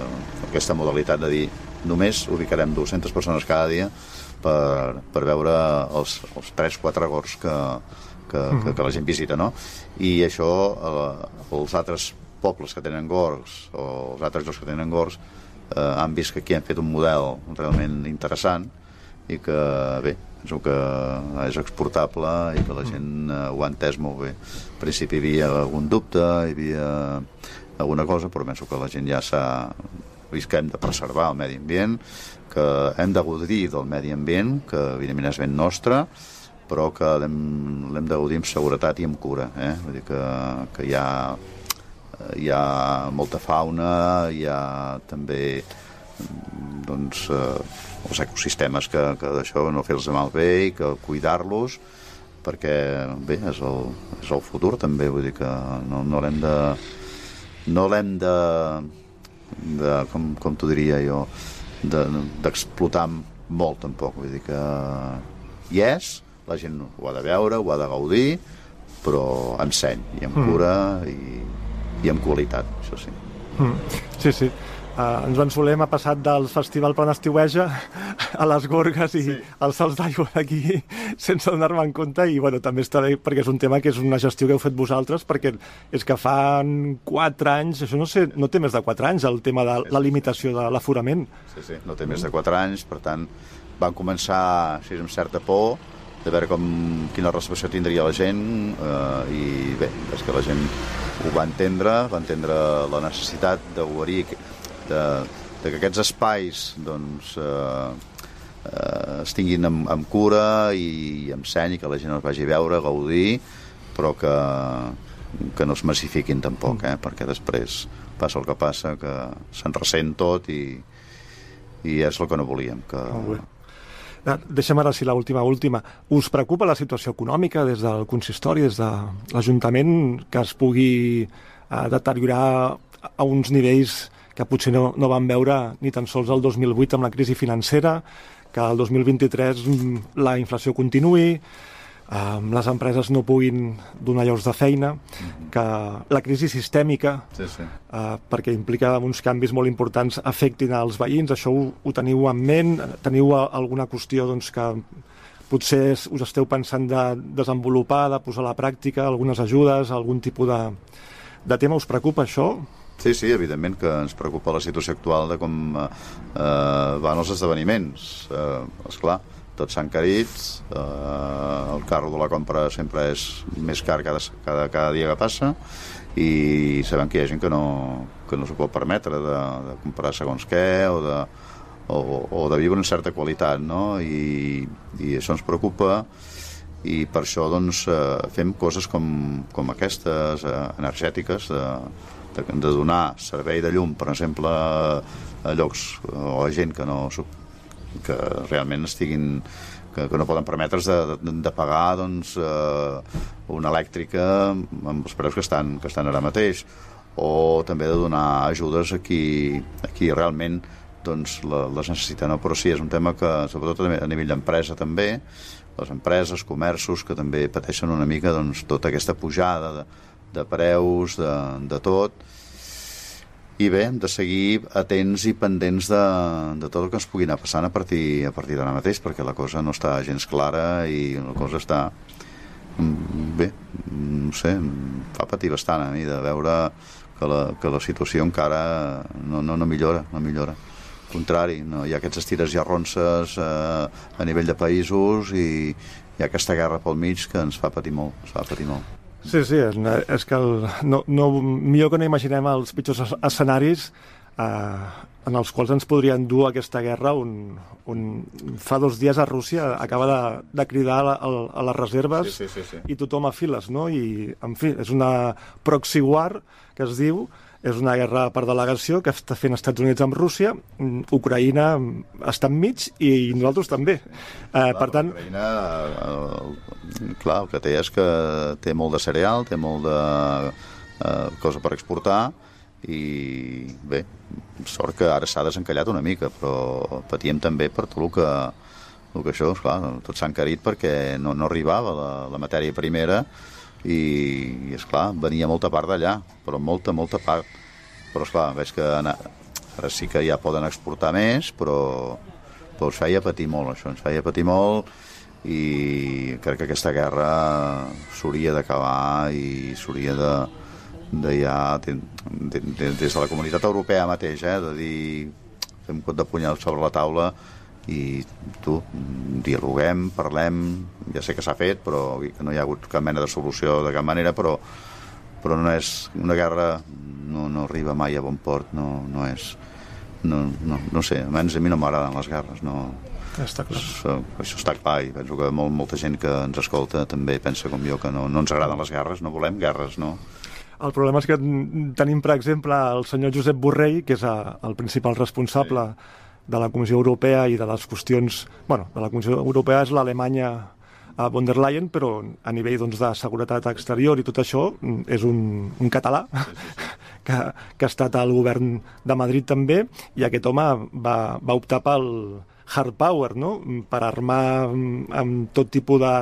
S2: aquesta modalitat de dir només ubicarem 200 persones cada dia per, per veure els, els 3-4 gors que, que, que, que la gent visita, no? I això, eh, els altres pobles que tenen gors o els altres llocs que tenen gors eh, han vist que aquí han fet un model realment interessant i que, bé, penso que és exportable i que la gent eh, ho ha entès molt bé. Al principi hi havia algun dubte, hi havia alguna cosa, però penso que la gent ja s'ha vist que hem de preservar el medi ambient, que hem de gaudir del medi ambient, que evidentment és ben nostre, però que l'hem de gaudir amb seguretat i amb cura. Eh? Vull dir que, que hi ha hi ha molta fauna, hi ha també doncs, eh, els ecosistemes que, que d'això no fer-los malbé i que cuidar-los perquè bé, és el, és el futur també, vull dir que no, no l'hem de no l'hem de, de com, com t'ho diria jo de- d'explotar molt tampoc, vull dir que hi és, la gent ho ha de veure, ho ha de gaudir però amb seny i amb cura i, i amb qualitat, això sí.
S5: Sí, sí. Ens en solem ha passat del Festival Plan Estiueja a les Gorgues i sí. als salts d'aigua d'aquí sense donar-me en compte i bueno, també està bé perquè és un tema que és una gestió que heu fet vosaltres perquè és que fan 4 anys, això no sé, no té més de 4 anys el tema de la limitació de l'aforament.
S2: Sí, sí, no té més de 4 anys, per tant, van començar així amb certa por de veure com, quina recepció tindria la gent eh, i bé, és que la gent ho va entendre, va entendre la necessitat de guarir, de, de que aquests espais doncs, eh, eh, es tinguin amb, amb cura i, i amb seny que la gent els vagi a veure, a gaudir, però que, que no es massifiquin tampoc, eh? perquè després passa el que passa, que se'n ressent tot i, i és el que no volíem, que,
S5: Molt. Ah, Deixem ara sí l'última, última. Us preocupa la situació econòmica des del consistori, des de l'Ajuntament, que es pugui eh, deteriorar a uns nivells que potser no, no van veure ni tan sols el 2008 amb la crisi financera, que el 2023 mm, la inflació continuï, eh, les empreses no puguin donar llocs de feina, que la crisi sistèmica
S2: Sí, sí.
S5: uh, perquè implica uns canvis molt importants afectin als veïns, això ho, ho teniu en ment? Teniu alguna qüestió doncs, que potser us esteu pensant de desenvolupar, de posar a la pràctica, algunes ajudes, algun tipus de, de tema? Us preocupa això?
S2: Sí, sí, evidentment que ens preocupa la situació actual de com eh, eh, van els esdeveniments. Eh, esclar, tots s'han carit, eh, el carro de la compra sempre és més car cada, cada, cada dia que passa i sabem que hi ha gent que no, que no s'ho pot permetre de, de comprar segons què o de, o, o de viure en certa qualitat, no? I, i això ens preocupa i per això doncs, eh, fem coses com, com aquestes, eh, energètiques, de, de, de donar servei de llum, per exemple, a llocs o a gent que no que realment estiguin que, que no poden permetre's de, de, de pagar doncs, eh, una elèctrica amb els preus que estan, que estan ara mateix o també de donar ajudes a qui, a qui realment doncs, les necessita. No? Però sí, és un tema que, sobretot a nivell d'empresa també, les empreses, comerços, que també pateixen una mica doncs, tota aquesta pujada de, de preus, de, de tot, i bé, hem de seguir atents i pendents de, de tot el que ens pugui anar passant a partir, a partir d'ara mateix, perquè la cosa no està gens clara i la cosa està... mm, Bé, no sé, fa patir bastant a mi de veure que la, que la situació encara no, no, no millora, no millora. Al contrari, no, hi ha aquests estires i arronses eh, a nivell de països i hi ha aquesta guerra pel mig que ens fa patir molt, ens fa patir molt.
S5: Sí, sí, és, és que el, no, no, millor que no imaginem els pitjors es- escenaris eh, en els quals ens podrien dur aquesta guerra on, on fa dos dies a Rússia acaba de, de cridar a, al- a les reserves
S2: Sí, sí, sí, sí.
S5: i tothom a files, no? I, en fi, és una proxy war, que es diu, és una guerra per delegació que està fent Estats Units amb Rússia, mm, Ucraïna mm, està enmig i nosaltres també. Eh, per tant,
S2: Ucraïna, eh, clar, el que té és que té molt de cereal, té molt de eh, cosa per exportar i bé, sort que ara s'ha desencallat una mica, però patíem també per tot el que, el que això, esclar, tot s'ha encarit perquè no, no arribava la, la matèria primera i, i esclar, venia molta part d'allà, però molta, molta part. Però esclar, veig que ara sí que ja poden exportar més, però, però ens feia patir molt això, ens feia patir molt i crec que aquesta guerra s'hauria d'acabar i s'hauria de, de ja de, de, de, des de la comunitat europea mateix eh, de dir fem cop de punyal sobre la taula i tu, dialoguem, parlem ja sé que s'ha fet però que no hi ha hagut cap mena de solució de cap manera però, però no és una guerra no, no arriba mai a bon port no, no és no, no, no sé, almenys a mi no m'agraden les guerres no,
S5: està clar.
S2: això, això està clar i penso que molt, molta gent que ens escolta també pensa com jo que no, no ens agraden les guerres, no volem guerres, no?
S5: El problema és que mm, tenim, per exemple, el senyor Josep Borrell, que és eh, el principal responsable de la Comissió Europea i de les qüestions... bueno, de la Comissió Europea és l'Alemanya a von der Leyen, però a nivell doncs, de seguretat exterior i tot això mm, és un, un català que, que ha estat al govern de Madrid també i aquest home va, va optar pel hard power, no? per armar mm, amb tot tipus de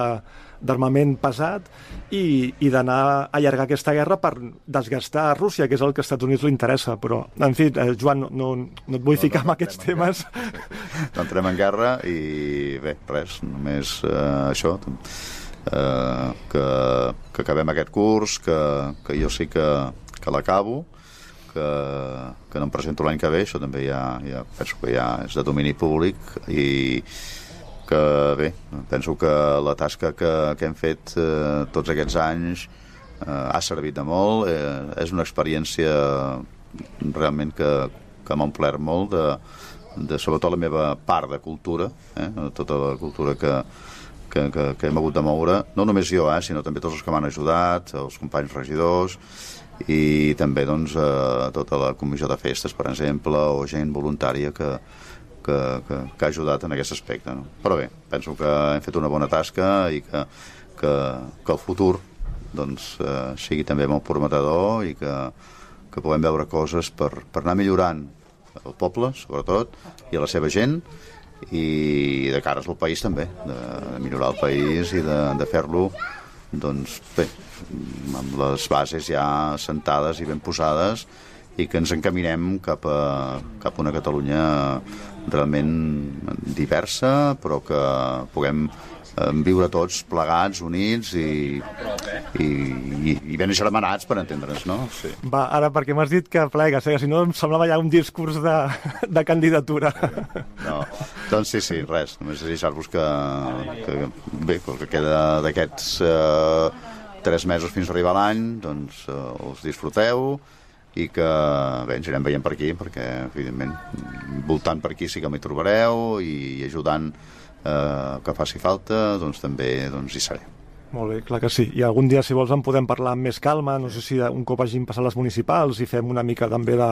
S5: d'armament pesat i, i d'anar a allargar aquesta guerra per desgastar a Rússia, que és el que als Estats Units li interessa. Però, en fi, eh, Joan, no, no, no et vull ficar en aquests temes.
S2: no entrem en guerra i bé, res, només eh, això eh, que, que acabem aquest curs que, que jo sí que, que l'acabo que, que no em presento l'any que ve això també ja, ja penso que ja és de domini públic i que bé, penso que la tasca que, que hem fet eh, tots aquests anys eh, ha servit de molt eh, és una experiència realment que, que m'ha omplert molt de, de sobretot la meva part de cultura, eh? tota la cultura que, que, que, que hem hagut de moure, no només jo, eh? sinó també tots els que m'han ajudat, els companys regidors, i també doncs, eh, tota la comissió de festes, per exemple, o gent voluntària que, que, que, que ha ajudat en aquest aspecte. No? Però bé, penso que hem fet una bona tasca i que, que, que el futur doncs, eh, sigui també molt prometedor i que, que puguem veure coses per, per anar millorant el poble, sobretot, i a la seva gent, i de cares al país també, de, de millorar el país i de, de fer-lo doncs bé, amb les bases ja sentades i ben posades i que ens encaminem cap a, cap a una Catalunya realment diversa, però que puguem eh, viure tots plegats, units i, i, i, i ben germanats, per entendre'ns, no? Sí.
S5: Va, ara, perquè m'has dit que plegues, eh? si no em semblava ja un discurs de, de candidatura.
S2: No, doncs sí, sí, res, només deixar-vos que, que, bé, que queda d'aquests eh, tres mesos fins a arribar l'any, doncs eh, els disfruteu i que bé, ens anirem veient per aquí, perquè, evidentment, voltant per aquí sí que m'hi trobareu i, ajudant eh, que faci falta, doncs també doncs, hi seré.
S5: Molt bé, clar que sí. I algun dia, si vols, en podem parlar amb més calma. No sé si un cop hagin passat les municipals i fem una mica també de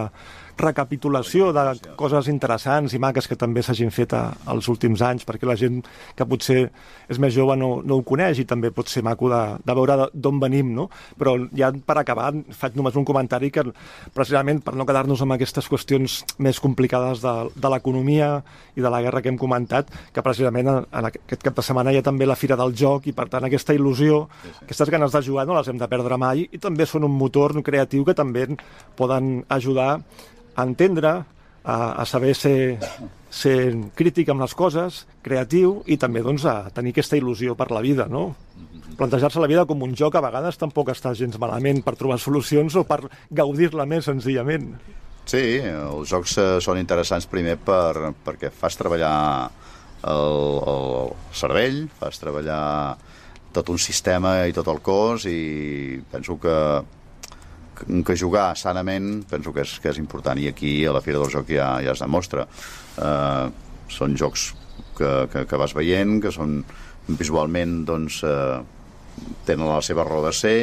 S5: recapitulació de coses interessants i maques que també s'hagin fet a, als últims anys, perquè la gent que potser és més jove no, no ho coneix i també pot ser maco de, de veure d'on venim, no? Però ja per acabar, faig només un comentari que precisament per no quedar-nos amb aquestes qüestions més complicades de, de l'economia i de la guerra que hem comentat, que precisament en, en aquest cap de setmana hi ha també la Fira del Joc i per tant aquesta il·lusió, aquestes ganes de jugar no les hem de perdre mai i també són un motor creatiu que també poden ajudar a entendre, a, a saber ser, ser crític amb les coses, creatiu i també doncs, a tenir aquesta il·lusió per la vida, no? Plantejar-se la vida com un joc a vegades tampoc està gens malament per trobar solucions o per gaudir-la més senzillament.
S2: Sí, els jocs eh, són interessants primer per, perquè fas treballar el, el cervell, fas treballar tot un sistema i tot el cos i penso que que jugar sanament penso que és, que és important i aquí a la Fira del Joc ja, ja es demostra uh, són jocs que, que, que vas veient que són visualment doncs uh, tenen la seva raó de ser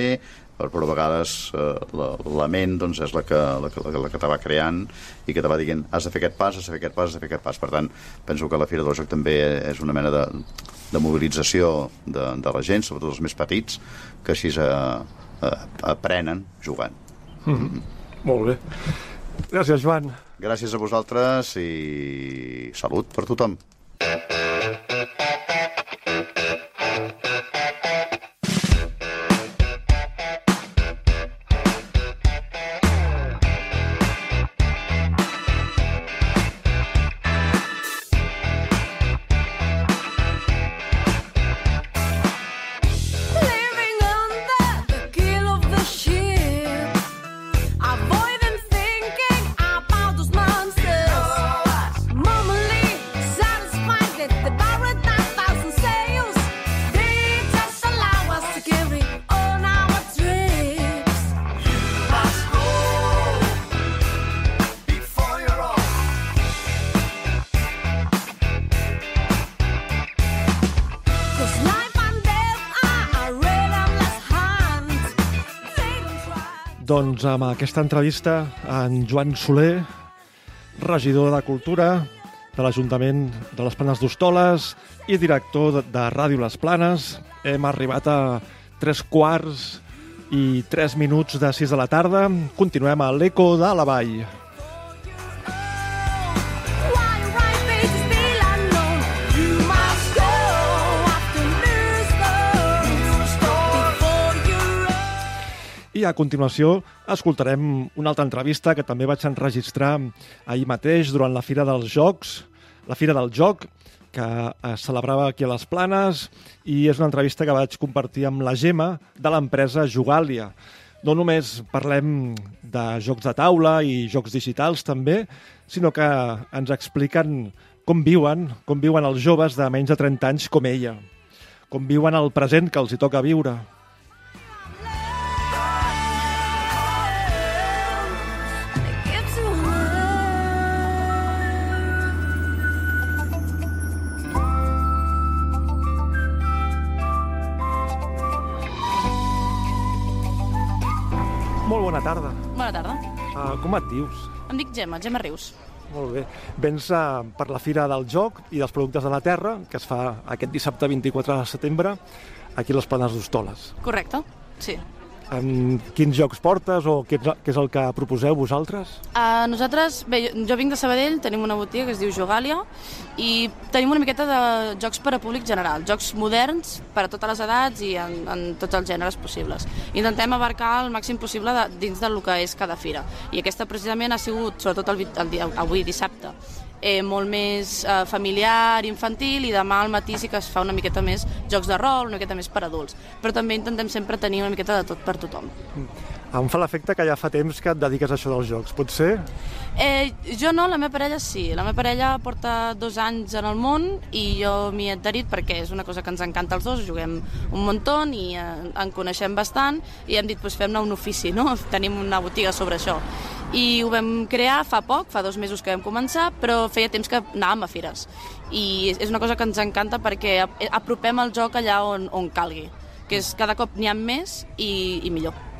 S2: però a vegades eh, la, la ment doncs, és la que, la, la, la que te va creant i que te va dient has de fer aquest pas, has de fer aquest pas, has de fer aquest pas. Per tant, penso que la Fira del Joc també és una mena de, de mobilització de, de la gent, sobretot els més petits, que així eh, eh, aprenen jugant.
S5: Mm -hmm. Molt bé. Gràcies, Joan.
S2: Gràcies a vosaltres i salut per tothom.
S5: Doncs amb aquesta entrevista en Joan Soler, regidor de Cultura de l'Ajuntament de les Planes d'Hostoles i director de, de Ràdio Les Planes, hem arribat a tres quarts i tres minuts de sis de la tarda. Continuem a l'Eco de la Vall. I a continuació escoltarem una altra entrevista que també vaig enregistrar ahir mateix durant la Fira dels Jocs, la Fira del Joc, que es celebrava aquí a les Planes, i és una entrevista que vaig compartir amb la Gemma de l'empresa Jugàlia. No només parlem de jocs de taula i jocs digitals també, sinó que ens expliquen com viuen, com viuen els joves de menys de 30 anys com ella, com viuen el present que els hi toca viure. Bona tarda.
S6: Bona tarda.
S5: Uh, com et dius?
S6: Em dic Gemma, Gemma Rius.
S5: Molt bé. Vens uh, per la Fira del Joc i dels Productes de la Terra, que es fa aquest dissabte 24 de setembre, aquí a les Planes d'Hostoles.
S6: Correcte? Sí.
S5: En quins jocs portes o què és, el que proposeu vosaltres?
S6: Uh, nosaltres, bé, jo, vinc de Sabadell, tenim una botiga que es diu Jogàlia i tenim una miqueta de jocs per a públic general, jocs moderns per a totes les edats i en, en tots els gèneres possibles. Intentem abarcar el màxim possible de, dins del que és cada fira. I aquesta precisament ha sigut, sobretot el, el, dia- avui dissabte, eh, molt més eh, familiar, infantil, i demà al matí sí que es fa una miqueta més jocs de rol, una miqueta més per adults. Però també intentem sempre tenir una miqueta de tot per tothom.
S5: Em fa l'efecte que ja fa temps que et dediques a això dels jocs, pot ser?
S6: Eh, jo no, la meva parella sí. La meva parella porta dos anys en el món i jo m'hi he adherit perquè és una cosa que ens encanta els dos, juguem un muntó i eh, en coneixem bastant i hem dit, pues, fem-ne un ofici, no? Tenim una botiga sobre això. I ho vam crear fa poc, fa dos mesos que vam començar, però feia temps que anàvem a fires. I és una cosa que ens encanta perquè apropem el joc allà on, on calgui, que és cada cop n'hi ha més i, i millor.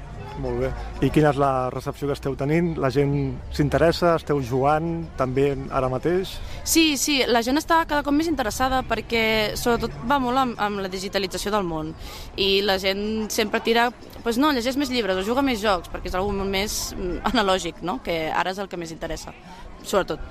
S5: Molt bé. I quina és la recepció que esteu tenint? La gent s'interessa? Esteu jugant també ara mateix?
S6: Sí, sí, la gent està cada cop més interessada perquè sobretot va molt amb, amb la digitalització del món i la gent sempre tira, pues no, llegeix més llibres o juga més jocs perquè és molt més analògic, no? que ara és el que més interessa, sobretot.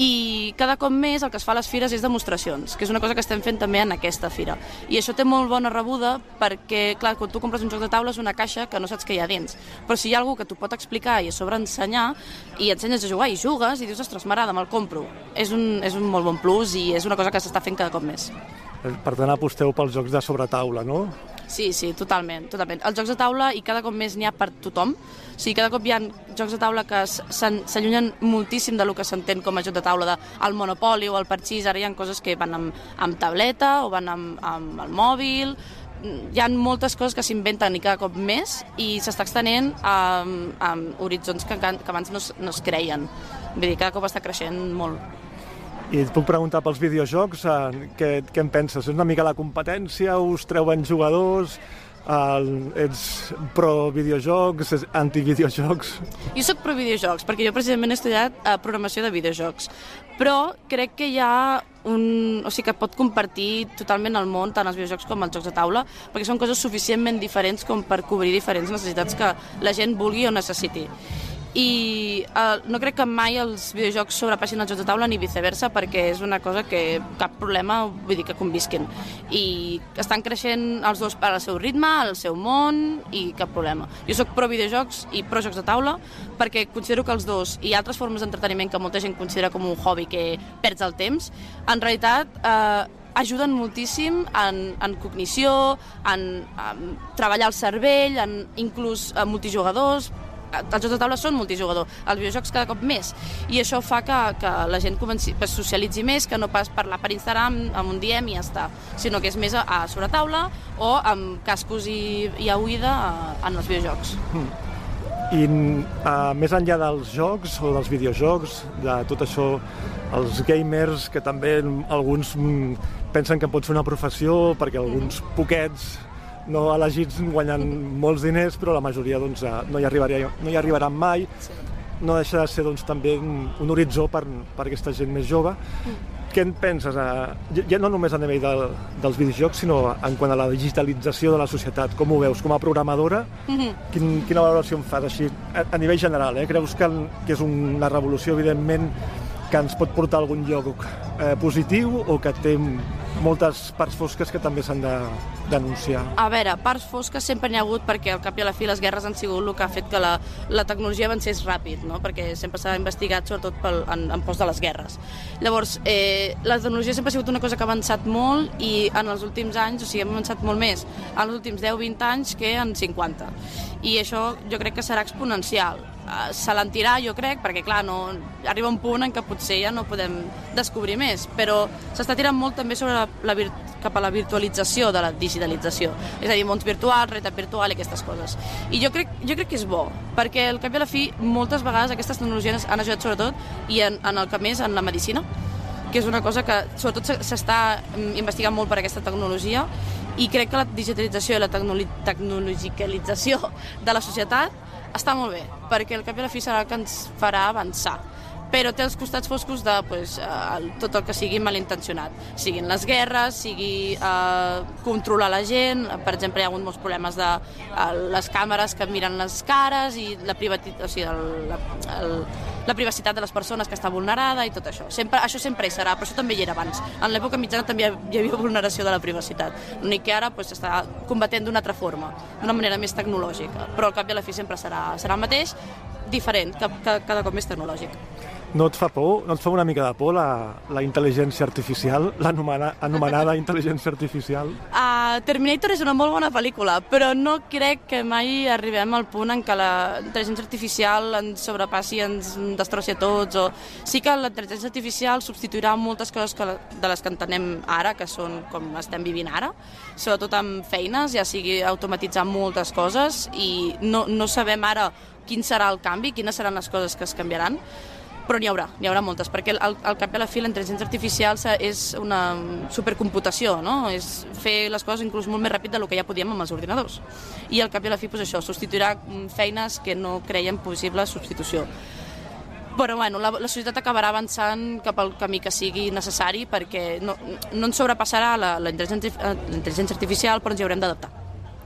S6: I cada cop més el que es fa a les fires és demostracions, que és una cosa que estem fent també en aquesta fira. I això té molt bona rebuda perquè, clar, quan tu compres un joc de taula és una caixa que no saps què hi ha dins. Però si hi ha algú que t'ho pot explicar i a sobre ensenyar i ensenyes a jugar i jugues i dius, ostres, m'agrada, me'l compro. És un, és un molt bon plus i és una cosa que s'està fent cada cop més.
S5: Eh, Per tant, aposteu pels jocs de sobretaula, no?
S6: Sí, sí, totalment, totalment. Els jocs de taula i cada cop més n'hi ha per tothom. O sigui, cada cop hi ha jocs de taula que s'allunyen moltíssim de lo que s'entén com a joc de taula de el Monopoly o el Parchís. Ara hi ha coses que van amb, amb tableta o van amb, amb el mòbil. Mm, Hi ha moltes coses que s'inventen i cada cop més i s'està extenent a, a horitzons que, que abans no, es- no es creien. Vull dir, cada cop està creixent molt.
S5: I et puc preguntar pels videojocs, eh, què, què en penses? És una mica la competència? Us treuen jugadors? El, ets pro videojocs? És anti-videojocs?
S6: Jo sóc pro videojocs, perquè jo precisament he estudiat eh, programació de videojocs, però crec que hi ha un... o sigui, que pot compartir totalment el món, tant els videojocs com els jocs de taula, perquè són coses suficientment diferents com per cobrir diferents necessitats que la gent vulgui o necessiti. I eh, no crec que mai els videojocs sobrepassin els jocs de taula ni viceversa perquè és una cosa que cap problema vull dir que convisquin i estan creixent els dos al seu ritme, al seu món i cap problema. Jo sóc pro videojocs i pro jocs de taula perquè considero que els dos i altres formes d'entreteniment que molta gent considera com un hobby que perds el temps, en realitat eh, ajuden moltíssim en, en cognició, en, en treballar el cervell, en inclús en multijugadors, els jocs de taula són multijugador, els videojocs cada cop més, i això fa que, que la gent comenci, pues, socialitzi més, que no pas parlar per Instagram amb un diem i ja està, sinó que és més a, a sobre taula o amb cascos i, i a oïda a, en els videojocs.
S5: I uh, més enllà dels jocs o dels videojocs, de tot això, els gamers, que també alguns mm, pensen que pot ser una professió perquè alguns poquets no elegits guanyen molts diners, però la majoria doncs, eh, no, hi arribaria, no hi arribaran mai. No deixa de ser doncs, també un, horitzó per, per aquesta gent més jove. Què en penses? Eh, ja no només a nivell del, dels videojocs, sinó en quant a la digitalització de la societat. Com ho veus? Com a programadora, quin, quina valoració en fas així, a, a nivell general? Eh? Creus que, que és una revolució, evidentment, que ens pot portar a algun lloc eh, positiu o que té moltes parts fosques que també s'han de denunciar?
S6: A veure, parts fosques sempre n'hi ha hagut perquè al cap i a la fi les guerres han sigut el que ha fet que la, la tecnologia avancés ràpid, no? perquè sempre s'ha investigat sobretot pel, en, en pos de les guerres. Llavors, eh, la tecnologia sempre ha sigut una cosa que ha avançat molt i en els últims anys, o sigui, hem avançat molt més en els últims 10-20 anys que en 50. I això jo crec que serà exponencial. Eh, s'alentirà, jo crec, perquè clar, no, arriba un punt en què potser ja no podem descobrir més, però s'està tirant molt també sobre la, la, cap a la virtualització de la digitalització, és a dir, mons virtuals, realitat virtual i aquestes coses. I jo crec, jo crec que és bo, perquè al cap i a la fi moltes vegades aquestes tecnologies han ajudat sobretot i en, en el que més en la medicina, que és una cosa que sobretot s'e- s'està mm, investigant molt per aquesta tecnologia i crec que la digitalització i la tecnologicalització de la societat està molt bé, perquè al cap i la fi serà el que ens farà avançar. Però té els costats foscos de pues, eh, el, tot el que sigui malintencionat. Siguin les guerres, sigui eh, controlar la gent, per exemple, hi ha hagut molts problemes de eh, les càmeres que miren les cares i la, privati... o sigui, el, la, el, la privacitat de les persones que està vulnerada i tot això. Sempre, això sempre hi serà, però això també hi era abans. En l'època mitjana també hi havia vulneració de la privacitat. L'únic que ara pues, s'està combatent d'una altra forma, d'una manera més tecnològica. Però al cap i a la fi sempre serà, serà el mateix, diferent, ca, ca, cada cop més tecnològic.
S5: No et fa por, no et fa una mica de por la, la intel·ligència artificial, l'anomenada anomenada intel·ligència artificial?
S6: Uh, Terminator és una molt bona pel·lícula, però no crec que mai arribem al punt en què la intel·ligència artificial ens sobrepassi ens destrossi a tots. O... Sí que la intel·ligència artificial substituirà moltes coses que, de les que entenem ara, que són com estem vivint ara, sobretot amb feines, ja sigui automatitzar moltes coses, i no, no sabem ara quin serà el canvi, quines seran les coses que es canviaran, però n'hi haurà, n'hi haurà moltes, perquè al, al cap i a la fi la intel·ligència artificial és una supercomputació, no? És fer les coses inclús molt més ràpid del que ja podíem amb els ordinadors. I al cap i a la fi, doncs això, substituirà feines que no creiem possible substitució. Però bueno, la, la societat acabarà avançant cap al camí que sigui necessari perquè no, no ens sobrepassarà la, eh, intel·ligència artificial, però ens hi haurem d'adaptar.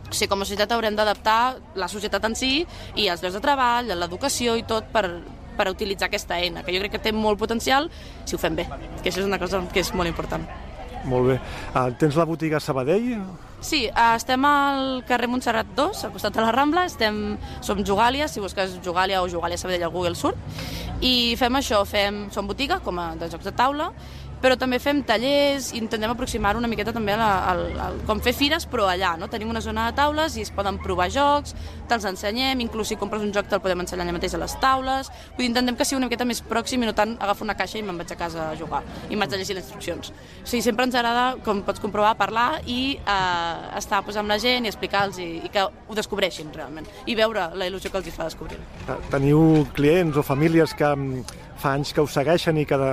S6: O sigui, com a societat haurem d'adaptar la societat en si i els llocs de treball, l'educació i tot per, per utilitzar aquesta eina, que jo crec que té molt potencial si ho fem bé, que això és una cosa que és molt important.
S5: Molt bé. Uh, tens la botiga Sabadell?
S6: Sí, eh, estem al carrer Montserrat 2, al costat de la Rambla, estem, som Jugàlia, si busques Jugàlia o Jugàlia Sabadell al Google surt, i fem això, fem, som botiga, com a de jocs de taula, però també fem tallers i intentem aproximar una miqueta també a al, com fer fires, però allà, no? Tenim una zona de taules i es poden provar jocs, te'ls ensenyem, inclús si compres un joc te'l podem ensenyar allà mateix a les taules, vull dir, intentem que sigui una miqueta més pròxim i no tant agafo una caixa i me'n vaig a casa a jugar i m'haig de llegir les instruccions. O sigui, sempre ens agrada, com pots comprovar, parlar i eh, estar pues, amb la gent i explicar-los i, i que ho descobreixin realment i veure la il·lusió que els hi fa descobrir.
S5: Teniu clients o famílies que mm, fa anys que us segueixen i que de,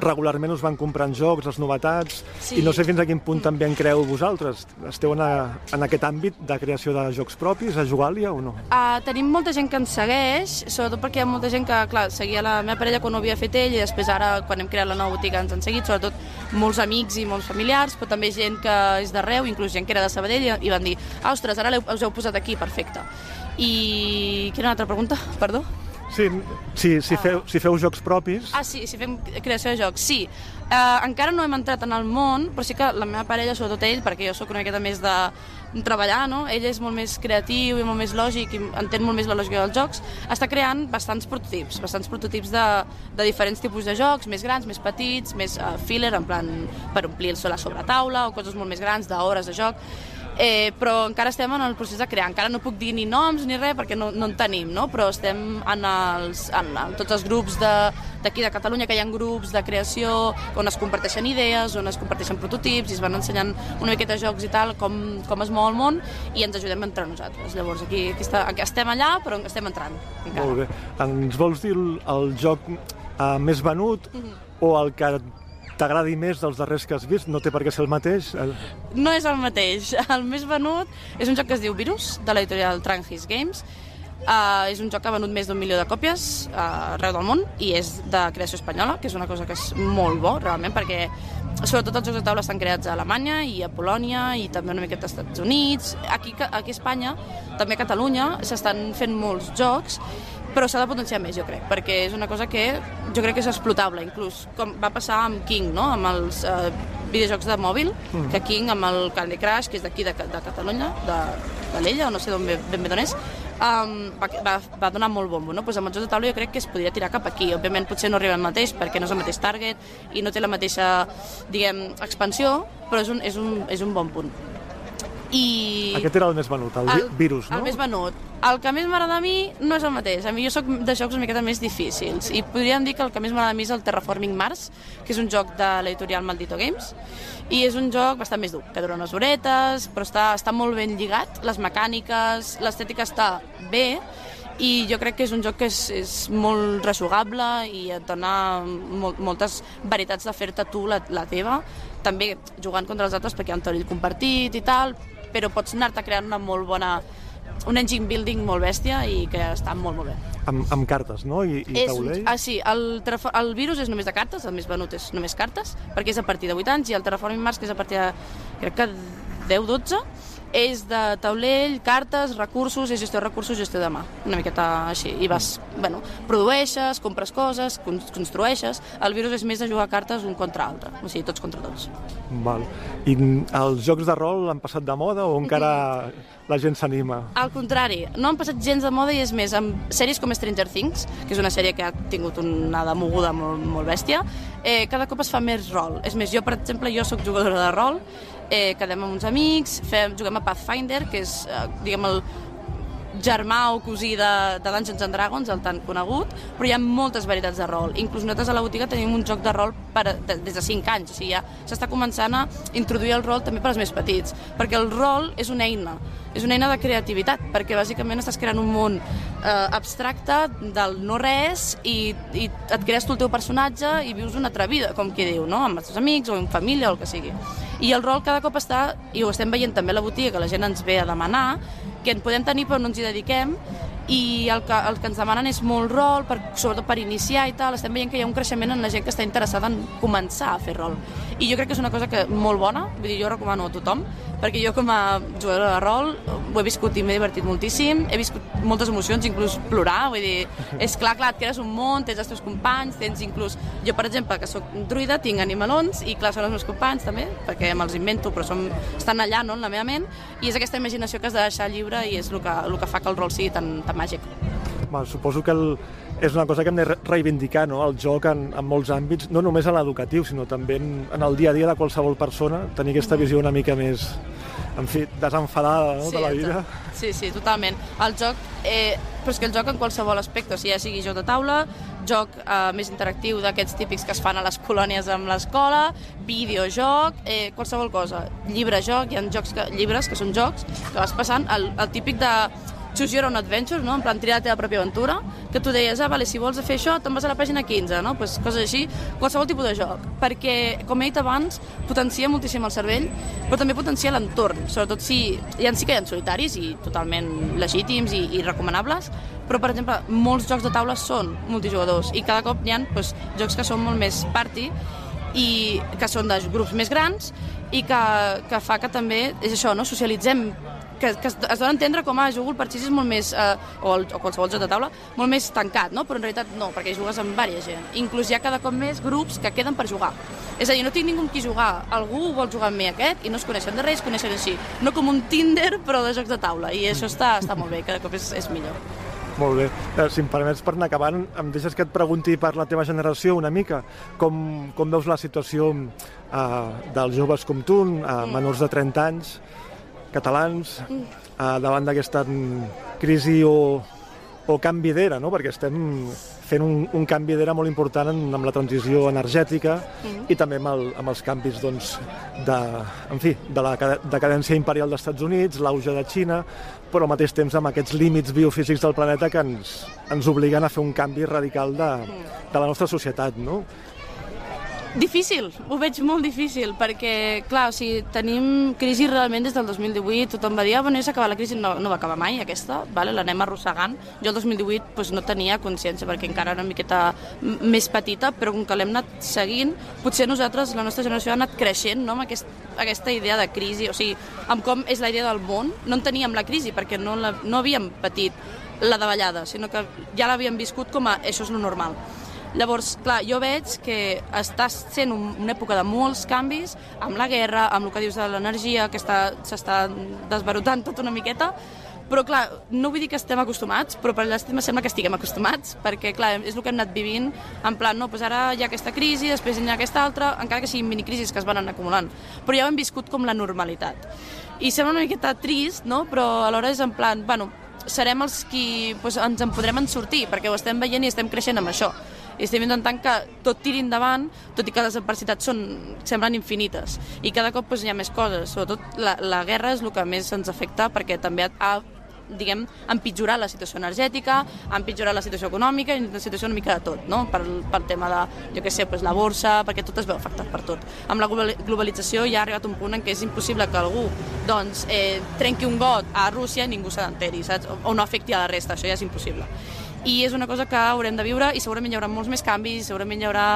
S5: regularment us van comprant jocs, les novetats,
S6: Sí.
S5: i no sé fins a quin punt també en creeu vosaltres. Esteu en, a, en aquest àmbit de creació de jocs propis, a Jugàlia o no?
S6: Uh, tenim molta gent que ens segueix, sobretot perquè hi ha molta gent que, clar, seguia la meva parella quan ho havia fet ell i després ara, quan hem creat la nova botiga, ens han seguit, sobretot molts amics i molts familiars, però també gent que és d'arreu, inclús gent que era de Sabadell, i, van dir, ostres, ara us heu posat aquí, perfecte. I quina altra pregunta? Perdó?
S5: Sí, sí si, feu, si feu jocs propis...
S6: Ah, sí, si fem creació de jocs, sí. Uh, encara no hem entrat en el món, però sí que la meva parella, sobretot ell, perquè jo sóc una miqueta més de treballar, no? Ell és molt més creatiu i molt més lògic i entén molt més la lògica dels jocs. Està creant bastants prototips, bastants prototips de, de diferents tipus de jocs, més grans, més petits, més uh, filler, en plan per omplir el la sobretaula o coses molt més grans, d'hores de joc. Eh, però encara estem en el procés de crear. Encara no puc dir ni noms ni res perquè no, no en tenim, no? però estem en, els, en, en tots els grups de- d'aquí de, de Catalunya, que hi ha grups de creació on es comparteixen idees, on es comparteixen prototips i es van ensenyant una miqueta jocs i tal, com, com es mou el món i ens ajudem entre nosaltres. Llavors aquí, aquí, està, aquí estem allà, però estem entrant encara.
S5: Molt bé. Ens vols dir el, joc uh, més venut
S6: Mhm.
S5: o el que t'agradi més dels darrers que has vist? No té per què ser el mateix? Eh,
S6: No és el mateix. El més venut és un joc que es diu Virus, de l'editorial Tranhis Games. Uh, és un joc que ha venut més d'un milió de còpies uh, arreu del món i és de creació espanyola, que és una cosa que és molt bo, realment, perquè sobretot els jocs de taula estan creats a Alemanya i a Polònia i també una miqueta als Estats Units. Aquí, aquí a Espanya, també a Catalunya, s'estan fent molts jocs però s'ha de potenciar més, jo crec, perquè és una cosa que jo crec que és explotable, inclús com va passar amb King, no? amb els eh, videojocs de mòbil, mm. que King amb el Candy Crush, que és d'aquí de, de Catalunya, de, de l'Ella, o no sé d'on ben bé d'on és, um, va, va, va donar molt bombo, no? Pues amb els jocs de taula jo crec que es podria tirar cap aquí. Òbviament potser no arriba al mateix perquè no és el mateix target i no té la mateixa, diguem, expansió, però és un, és un, és un bon punt. I...
S5: Aquest era el més venut, el, el virus, no?
S6: El més venut. El que més m'agrada a mi no és el mateix. A mi jo sóc de jocs una miqueta més difícils i podríem dir que el que més m'agrada a mi és el Terraforming Mars, que és un joc de l'editorial Maldito Games i és un joc bastant més dur, que dura unes horetes, però està, està molt ben lligat, les mecàniques, l'estètica està bé i jo crec que és un joc que és, és molt rejugable i et dona mol, moltes varietats de fer-te tu la, la teva, també jugant contra els altres perquè hi ha un taulell compartit i tal, però pots anar-te creant una molt bona un engine building molt bèstia i que està molt, molt bé.
S5: Amb, amb cartes, no? I, i
S6: És,
S5: taulell?
S6: ah, sí, el, el virus és només de cartes, el més venut és només cartes, perquè és a partir de 8 anys, i el Terraforming Mars, que és a partir de, crec que 10-12, és de taulell, cartes, recursos, és gestió de recursos, gestió de mà, una miqueta així. I vas, bueno, produeixes, compres coses, con- construeixes. El virus és més de jugar cartes un contra altre, o sigui, tots contra tots.
S5: Val. I els jocs de rol han passat de moda o encara la gent s'anima?
S6: Al contrari, no han passat gens de moda i és més, amb sèries com Stranger Things, que és una sèrie que ha tingut una demoguda molt, molt bèstia, eh, cada cop es fa més rol. És més, jo, per exemple, jo sóc jugadora de rol, eh, quedem amb uns amics, fem, juguem a Pathfinder, que és, eh, diguem, el germà o cosí de, de Dungeons and Dragons, el tan conegut, però hi ha moltes varietats de rol. Inclús nosaltres a la botiga tenim un joc de rol per, de, des de 5 anys, o sigui, ja s'està començant a introduir el rol també per als més petits, perquè el rol és una eina, és una eina de creativitat, perquè bàsicament estàs creant un món eh, abstracte del no res i, i et crees tu el teu personatge i vius una altra vida, com qui diu, no? amb els teus amics o en família o el que sigui. I el rol cada cop està, i ho estem veient també a la botiga, que la gent ens ve a demanar, que en podem tenir però no ens hi dediquem, i el que, el que ens demanen és molt rol, per, sobretot per iniciar i tal, estem veient que hi ha un creixement en la gent que està interessada en començar a fer rol. I jo crec que és una cosa que molt bona, vull dir, jo recomano a tothom, perquè jo com a jugadora de rol ho he viscut i m'he divertit moltíssim, he viscut moltes emocions, inclús plorar, vull dir, és clar, clar, et crees un món, tens els teus companys, tens inclús, jo per exemple, que sóc druida, tinc animalons, i clar, són els meus companys també, perquè me'ls invento, però som, estan allà, no?, en la meva ment, i és aquesta imaginació que has de deixar lliure i és el que, el que fa que el rol sigui tan, tan màgic.
S5: Val, suposo que el, és una cosa que hem de re- reivindicar, no? el joc en, en molts àmbits, no només en l'educatiu, sinó també en, en el dia a dia de qualsevol persona, tenir aquesta visió una mica més, en fi, desenfadada no? de la vida.
S6: Sí, sí, totalment. El joc, eh, però és que el joc en qualsevol aspecte, o sigui, ja sigui joc de taula, joc eh, més interactiu d'aquests típics que es fan a les colònies amb l'escola, videojoc, eh, qualsevol cosa. Llibre-joc, hi ha jocs que, llibres que són jocs que vas passant, el, el típic de choose your own adventure, no? en plan triar la teva pròpia aventura, que tu deies, ah, vale, si vols fer això, te'n vas a la pàgina 15, no? pues, coses així, qualsevol tipus de joc, perquè, com he dit abans, potencia moltíssim el cervell, però també potencia l'entorn, sobretot si, ja sí que hi ha solitaris i totalment legítims i, i recomanables, però, per exemple, molts jocs de taula són multijugadors i cada cop hi ha pues, jocs que són molt més party i que són de grups més grans i que, que fa que també, és això, no? socialitzem que, que es, es dona a entendre com a jugo el parxís és molt més, eh, o, el, o qualsevol joc de taula, molt més tancat, no? però en realitat no, perquè jugues amb diversa gent. Inclús hi ha cada cop més grups que queden per jugar. És a dir, no tinc ningú amb qui jugar, algú vol jugar amb mi aquest i no es coneixen de res, es coneixen així. No com un Tinder, però de jocs de taula, i això està, està molt bé, cada cop és, és millor.
S5: Molt bé. Eh, Si em permets per anar acabant, em deixes que et pregunti per la teva generació una mica. Com, com veus la situació eh, dels joves com tu, eh, menors de 30 anys, catalans, eh, davant d'aquesta mm, crisi o, o canvi d'era, no? perquè estem fent un, un canvi d'era molt important en, amb la transició energètica i també amb, el, amb els canvis doncs, de, en fi, de la decadència imperial dels Estats Units, l'auge de Xina, però al mateix temps amb aquests límits biofísics del planeta que ens, ens obliguen a fer un canvi radical de, de la nostra societat. No?
S6: Difícil, ho veig molt difícil, perquè, clar, o sigui, tenim crisi realment des del 2018, tothom va dir, ah, bueno, ja s'ha acabat la crisi, no, no va acabar mai aquesta, vale? l'anem arrossegant. Jo el 2018 pues, no tenia consciència, perquè encara era una miqueta més petita, però com que l'hem anat seguint, potser nosaltres, la nostra generació, ha anat creixent no? amb aquest, aquesta idea de crisi, o sigui, amb com és la idea del món, no en teníem la crisi, perquè no, la, no havíem patit la davallada, sinó que ja l'havíem viscut com a això és lo normal. Llavors, clar, jo veig que està sent un, una època de molts canvis, amb la guerra, amb el que dius de l'energia, que està- s'està desbarotant tot una miqueta, però clar, no vull dir que estem acostumats, però per llàstima sembla que estiguem acostumats, perquè clar, és el que hem anat vivint, en plan, no, doncs ara hi ha aquesta crisi, després hi ha aquesta altra, encara que siguin minicrisis que es van anar acumulant, però ja ho hem viscut com la normalitat. I sembla una miqueta trist, no? però alhora és en plan, bueno, serem els qui doncs, ens en podrem en sortir, perquè ho estem veient i estem creixent amb això. I estem intentant que tot tiri endavant, tot i que les adversitats són, semblen infinites. I cada cop doncs, hi ha més coses. Sobretot la, la guerra és el que més ens afecta perquè també ha diguem, empitjorat la situació energètica, ha empitjorat la situació econòmica i la situació una mica de tot, no? Per, pel tema de, jo què sé, pues, la borsa, perquè tot es veu afectat per tot. Amb la globali- globalització ja ha arribat un punt en què és impossible que algú doncs, eh, trenqui un got a Rússia i ningú se n'enteri, saps? O, o no afecti a la resta, això ja és impossible. I és una cosa que haurem de viure i segurament hi haurà molts més canvis, segurament hi haurà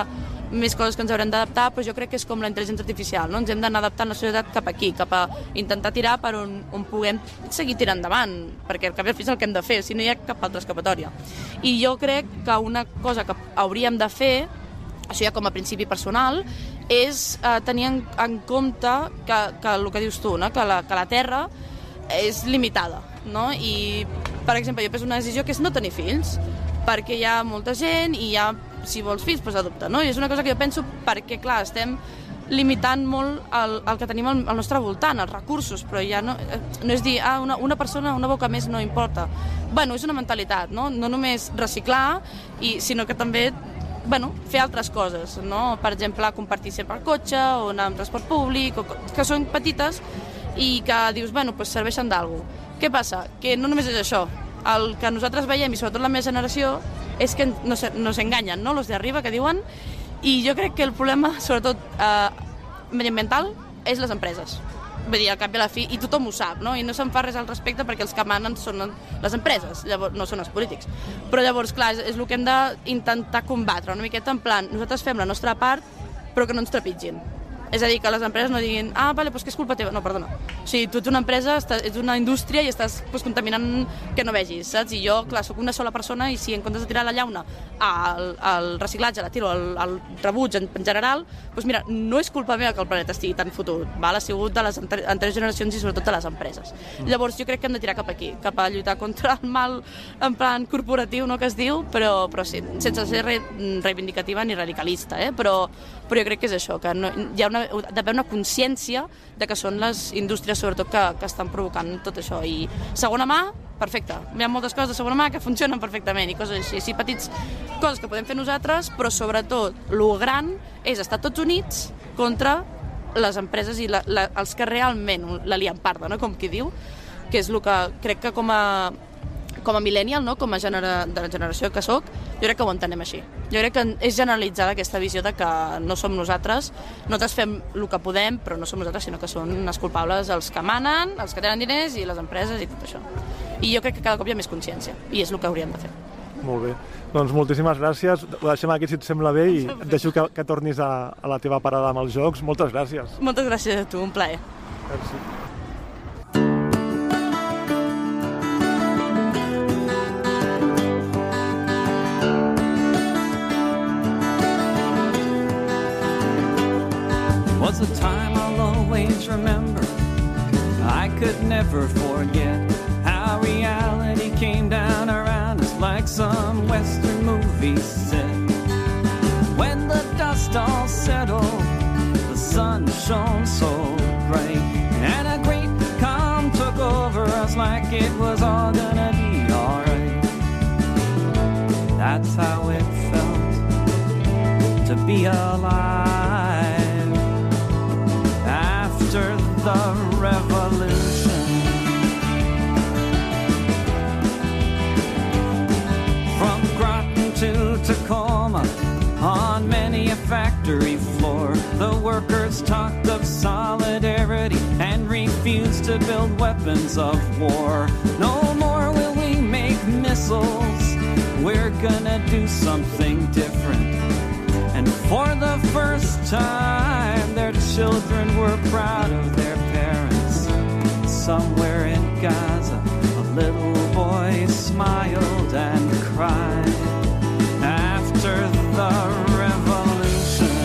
S6: més coses que ens haurem d'adaptar, però jo crec que és com la intel·ligència artificial, no? ens hem d'anar adaptant la societat cap aquí, cap a intentar tirar per on, on puguem seguir tirant endavant, perquè al cap i fi és el que hem de fer, si no hi ha cap altra escapatòria. I jo crec que una cosa que hauríem de fer, això ja com a principi personal, és eh, tenir en, en compte que, que el que dius tu, no? que, la, que la Terra és limitada, no? I, per exemple, jo penso una decisió que és no tenir fills, perquè hi ha molta gent i ja, si vols fills, doncs adopta, no? I és una cosa que jo penso perquè, clar, estem limitant molt el, el que tenim al, al nostre voltant, els recursos, però ja no, eh, no és dir, ah, una, una persona, una boca més no importa. Bueno, és una mentalitat, no? No només reciclar, i, sinó que també bueno, fer altres coses, no? Per exemple, compartir sempre el cotxe o anar amb transport públic, o, que són petites i que dius, bueno, pues serveixen d'algú. Què passa? Que no només és això. El que nosaltres veiem, i sobretot la meva generació, és que nos, nos enganyen, no?, los de arriba que diuen, i jo crec que el problema, sobretot eh, mediambiental, és les empreses. Vull dir, al cap i a la fi, i tothom ho sap, no? I no se'n fa res al respecte perquè els que manen són les empreses, llavors, no són els polítics. Però llavors, clar, és, és el que hem d'intentar combatre, una miqueta en plan, nosaltres fem la nostra part, però que no ens trepitgin. És a dir, que les empreses no diguin ah, vale, doncs que és culpa teva. No, perdona. O sigui, tu ets una empresa, estàs, ets una indústria i estàs pues, contaminant que no vegis, saps? I jo, clar, sóc una sola persona i si en comptes de tirar la llauna al, al reciclatge, la tiro al, al rebuig en, en general, doncs mira, no és culpa meva que el planeta estigui tan fotut, val? ha sigut de les ante- anteriors generacions i sobretot de les empreses. Mm. Llavors jo crec que hem de tirar cap aquí, cap a lluitar contra el mal en plan corporatiu, no que es diu, però, però sí, sense ser re, reivindicativa ni radicalista, eh? però, però jo crec que és això, que no, hi ha una, d'haver una consciència de que són les indústries sobretot que, que estan provocant tot això. I segona mà, perfecte. Hi ha moltes coses de segona mà que funcionen perfectament i coses així, així petits coses que podem fer nosaltres però sobretot lo gran és estar tots units contra les empreses i la, la, els que realment la lien parda, no? com qui diu que és el que crec que com a com a millennial, no? com a genera, de la generació que sóc, jo crec que ho entenem així. Jo crec que és generalitzada aquesta visió de que no som nosaltres, nosaltres fem el que podem, però no som nosaltres, sinó que són els culpables els que manen, els que tenen diners i les empreses i tot això. I jo crec que cada cop hi ha més consciència, i és el que hauríem de fer.
S5: Molt bé. Doncs moltíssimes gràcies. Ho deixem aquí, si et sembla bé, i et deixo que, que tornis a, a la teva parada amb els jocs. Moltes gràcies.
S6: Moltes gràcies a tu, un plaer.
S5: Merci.
S7: Was a time I'll always remember. I could never forget how reality came down around us like some Western movie set. When the dust all settled, the sun shone so bright, and a great calm took over us like it was all gonna be alright. That's how it felt to be alive the revolution. From Groton to Tacoma, on many a factory floor, the workers talked of solidarity and refused to build weapons of war. No more will we make missiles, we're gonna do something different. And for the first time, their children were proud of their parents. Somewhere in Gaza, a little boy smiled and cried after the revolution.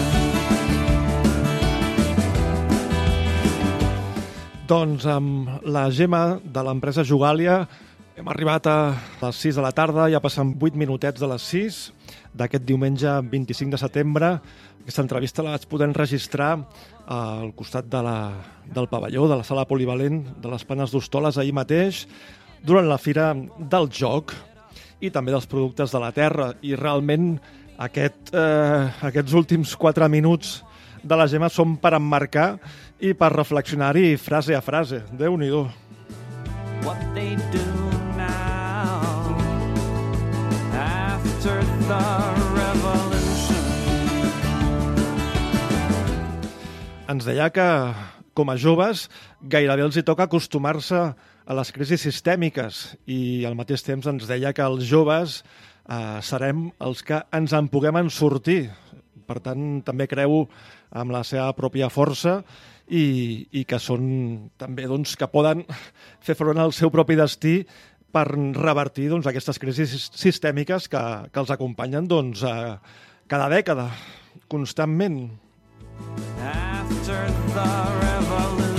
S5: Doncs amb la Gemma de l'empresa Jugàlia hem arribat a les 6 de la tarda, ja passen 8 minutets de les 6 d'aquest diumenge 25 de setembre. Aquesta entrevista la vaig poder enregistrar al costat de la, del pavelló, de la sala polivalent de les Panes d'Hostoles ahir mateix, durant la Fira del Joc i també dels productes de la terra. I realment aquest, eh, aquests últims 4 minuts de la Gemma són per emmarcar i per reflexionar-hi frase a frase. Déu-n'hi-do.
S7: What they do the revolution.
S5: Ens deia que, com a joves, gairebé els hi toca acostumar-se a les crisis sistèmiques i al mateix temps ens deia que els joves eh, serem els que ens en puguem en sortir. Per tant, també creu amb la seva pròpia força i, i que són també doncs, que poden fer front al seu propi destí per revertir doncs, aquestes crisis sistèmiques que, que els acompanyen doncs, eh, cada dècada, constantment.
S7: After the revolution.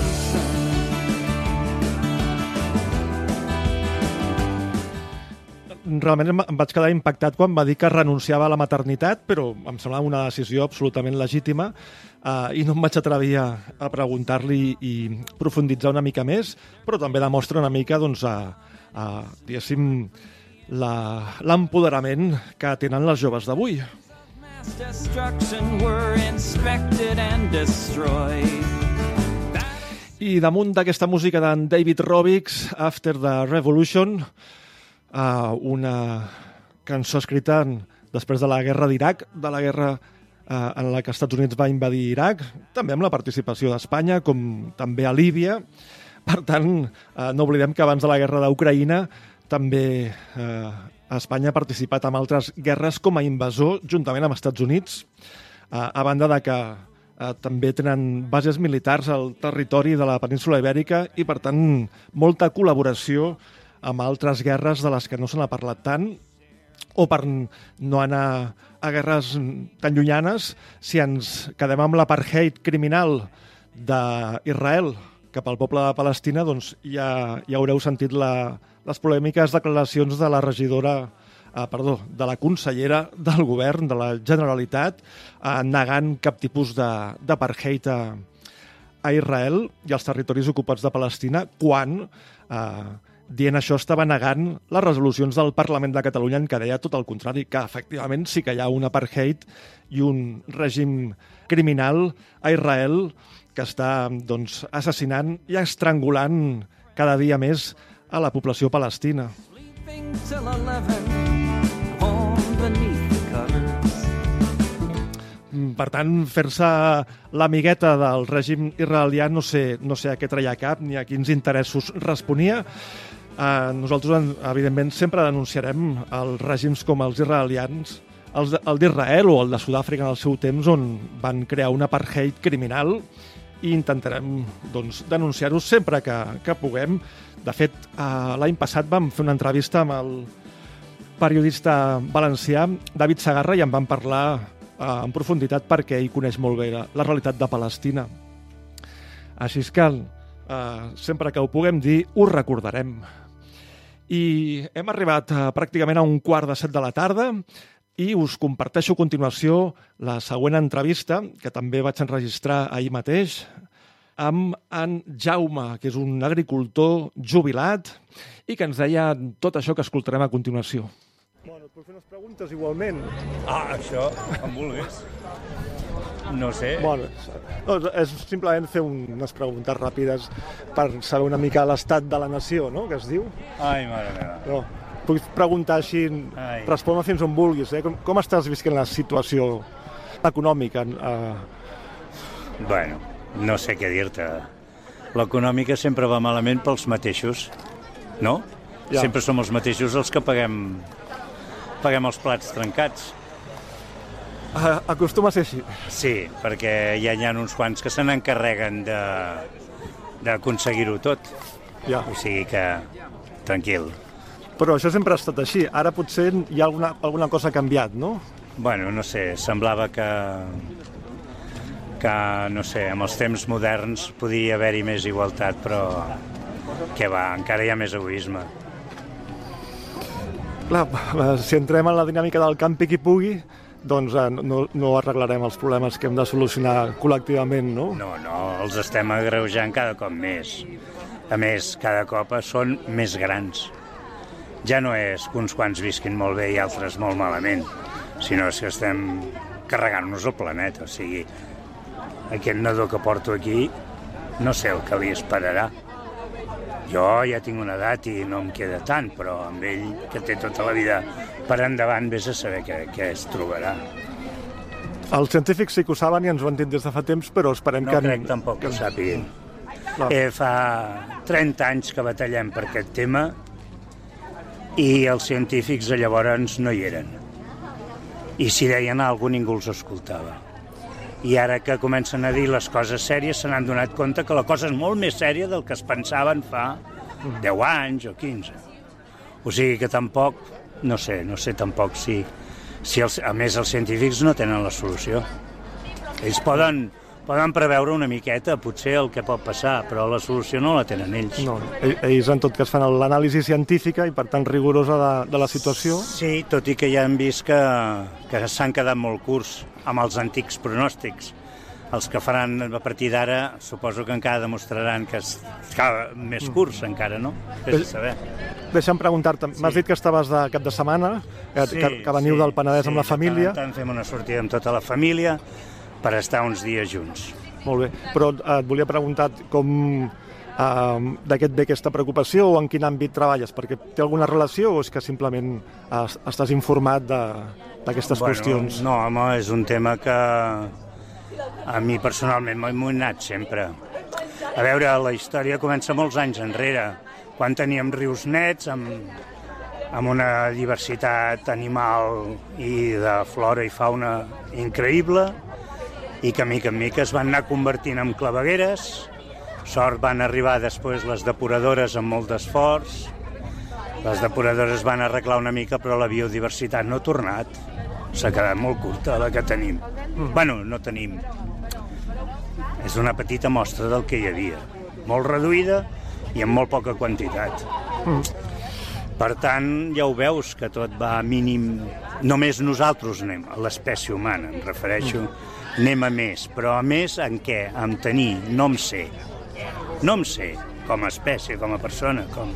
S5: realment em em vaig quedar impactat quan va dir que renunciava a la maternitat, però em semblava una decisió absolutament legítima eh, i no em vaig atrevir a, a preguntar-li i profunditzar una mica més, però també demostra una mica, doncs, a, a diguéssim, la- l'empoderament que tenen les joves d'avui. I damunt d'aquesta música d'en David Robbix, After the Revolution, uh, una cançó escrita en, després de la guerra d'Iraq, de la guerra uh, en la que els Estats Units va invadir Iraq, també amb la participació d'Espanya, com també a Líbia. Per tant, uh, no oblidem que abans de la guerra d'Ucraïna també uh, Espanya ha participat en altres guerres com a invasor, juntament amb els Estats Units, uh, a banda de que eh, també tenen bases militars al territori de la península ibèrica i, per tant, molta col·laboració amb altres guerres de les que no se n'ha parlat tant o per no anar a guerres tan llunyanes. Si ens quedem amb l'apartheid criminal d'Israel cap al poble de Palestina, doncs ja, ja haureu sentit la, les polèmiques declaracions de la regidora eh, perdó, de la consellera del govern de la Generalitat eh, negant cap tipus d'apartheid a, a Israel i als territoris ocupats de Palestina quan, eh, dient això, estava negant les resolucions del Parlament de Catalunya en què deia tot el contrari, que efectivament sí que hi ha un apartheid i un règim criminal a Israel que està doncs, assassinant i estrangulant cada dia més a la població palestina.
S7: Sleeping till 11, home beneath the covers.
S5: Mm, Per tant, fer-se l'amigueta del règim israelià no sé, no sé a què traia cap ni a quins interessos responia. Eh, nosaltres, en- evidentment, sempre denunciarem els règims com els israelians, els el d'Israel o el de Sud-àfrica en el seu temps, on van crear un apartheid criminal i intentarem doncs, denunciar-ho sempre que, que puguem. De fet, eh, l'any passat vam fer una entrevista amb el periodista valencià David Sagarra i en vam parlar eh, en profunditat perquè ell coneix molt bé la, la realitat de Palestina. Així és que eh, sempre que ho puguem dir ho recordarem. I hem arribat eh, pràcticament a un quart de set de la tarda i us comparteixo a continuació la següent entrevista, que també vaig enregistrar ahir mateix, amb en Jaume, que és un agricultor jubilat i que ens deia tot això que escoltarem a continuació. Bueno, et puc fer unes preguntes igualment?
S8: Ah, això, com vulguis. No sé.
S5: Bueno, doncs és simplement fer un, unes preguntes ràpides per saber una mica l'estat de la nació, no?, que es diu.
S8: Ai, mare meva.
S5: No. Puc preguntar així,
S8: Ai.
S5: respon-me fins on vulguis, eh? Com, com estàs visquent la situació econòmica? Eh,
S8: Bueno, no sé què dir-te. L'econòmica sempre va malament pels mateixos, no?
S5: Ja.
S8: Sempre som els mateixos els que paguem, paguem els plats trencats.
S5: eh, acostuma a ser així.
S8: Sí, perquè ja hi ha uns quants que se n'encarreguen de d'aconseguir-ho tot.
S5: Ja.
S8: O sigui que, tranquil.
S5: Però això sempre ha estat així. Ara potser hi ha alguna, alguna cosa ha canviat, no?
S8: Bueno, no sé, semblava que que, no sé, amb els temps moderns podria haver-hi més igualtat, però que va, encara hi ha més egoisme.
S5: Clar, si entrem en la dinàmica del campi qui pugui, doncs eh, no, no arreglarem els problemes que hem de solucionar col·lectivament, no?
S8: No, no, els estem agreujant cada cop més. A més, cada cop són més grans. Ja no és que uns quants visquin molt bé i altres molt malament, sinó és que estem carregant-nos el planeta. O sigui, aquest nadó que porto aquí no sé el que li esperarà. Jo ja tinc una edat i no em queda tant, però amb ell, que té tota la vida per endavant, vés a saber què, què es trobarà.
S5: Els científics sí que ho saben i ens ho han dit des de fa temps, però esperem
S8: No
S5: que...
S8: crec tampoc que ho sàpiguen.
S5: No.
S8: Eh, fa 30 anys que batallem per aquest tema i els científics llavors no hi eren. I si deien alguna ningú els escoltava. I ara que comencen a dir les coses sèries se n'han donat compte que la cosa és molt més sèria del que es pensaven fa 10 anys o 15. O sigui que tampoc, no sé, no sé tampoc si, si els, a més els científics no tenen la solució. Ells poden, poden preveure una miqueta potser el que pot passar, però la solució no la tenen ells.
S5: No, ell- ells en tot cas fan l'anàlisi científica i per tant rigorosa de, de la situació.
S8: Sí, tot i que ja hem vist que, que s'han quedat molt curts amb els antics pronòstics. Els que faran a partir d'ara suposo que encara demostraran que és cada, més curts encara, no? Vés a saber.
S5: Deixa'm preguntar-te, m'has dit que estaves de cap de setmana, que, que, que veniu del Penedès amb la família.
S8: Tant fem una sortida amb tota la família per estar uns dies junts.
S5: Molt bé, però et volia preguntar com eh, et ve aquesta preocupació o en quin àmbit treballes, perquè té alguna relació o és que simplement es, estàs informat de- d'aquestes qüestions?
S8: No, home, és un tema que a mi personalment m'ha amoïnat sempre. A veure, la història comença molts anys enrere, quan teníem rius nets amb, amb una diversitat animal i de flora i fauna increïble i que mica en mica es van anar convertint en clavegueres. Sort van arribar després les depuradores amb molt d'esforç. Les depuradores van arreglar una mica, però la biodiversitat no ha tornat. S'ha quedat molt curta, la que tenim. Mm. Bueno, no tenim. És una petita mostra del que hi havia. Molt reduïda i amb molt poca quantitat. Per tant, ja ho veus, que tot va mínim... Només nosaltres anem, a l'espècie humana, em refereixo, anem a més. Però a més en què? En tenir, no em sé. No em sé, com a espècie, com a persona, com...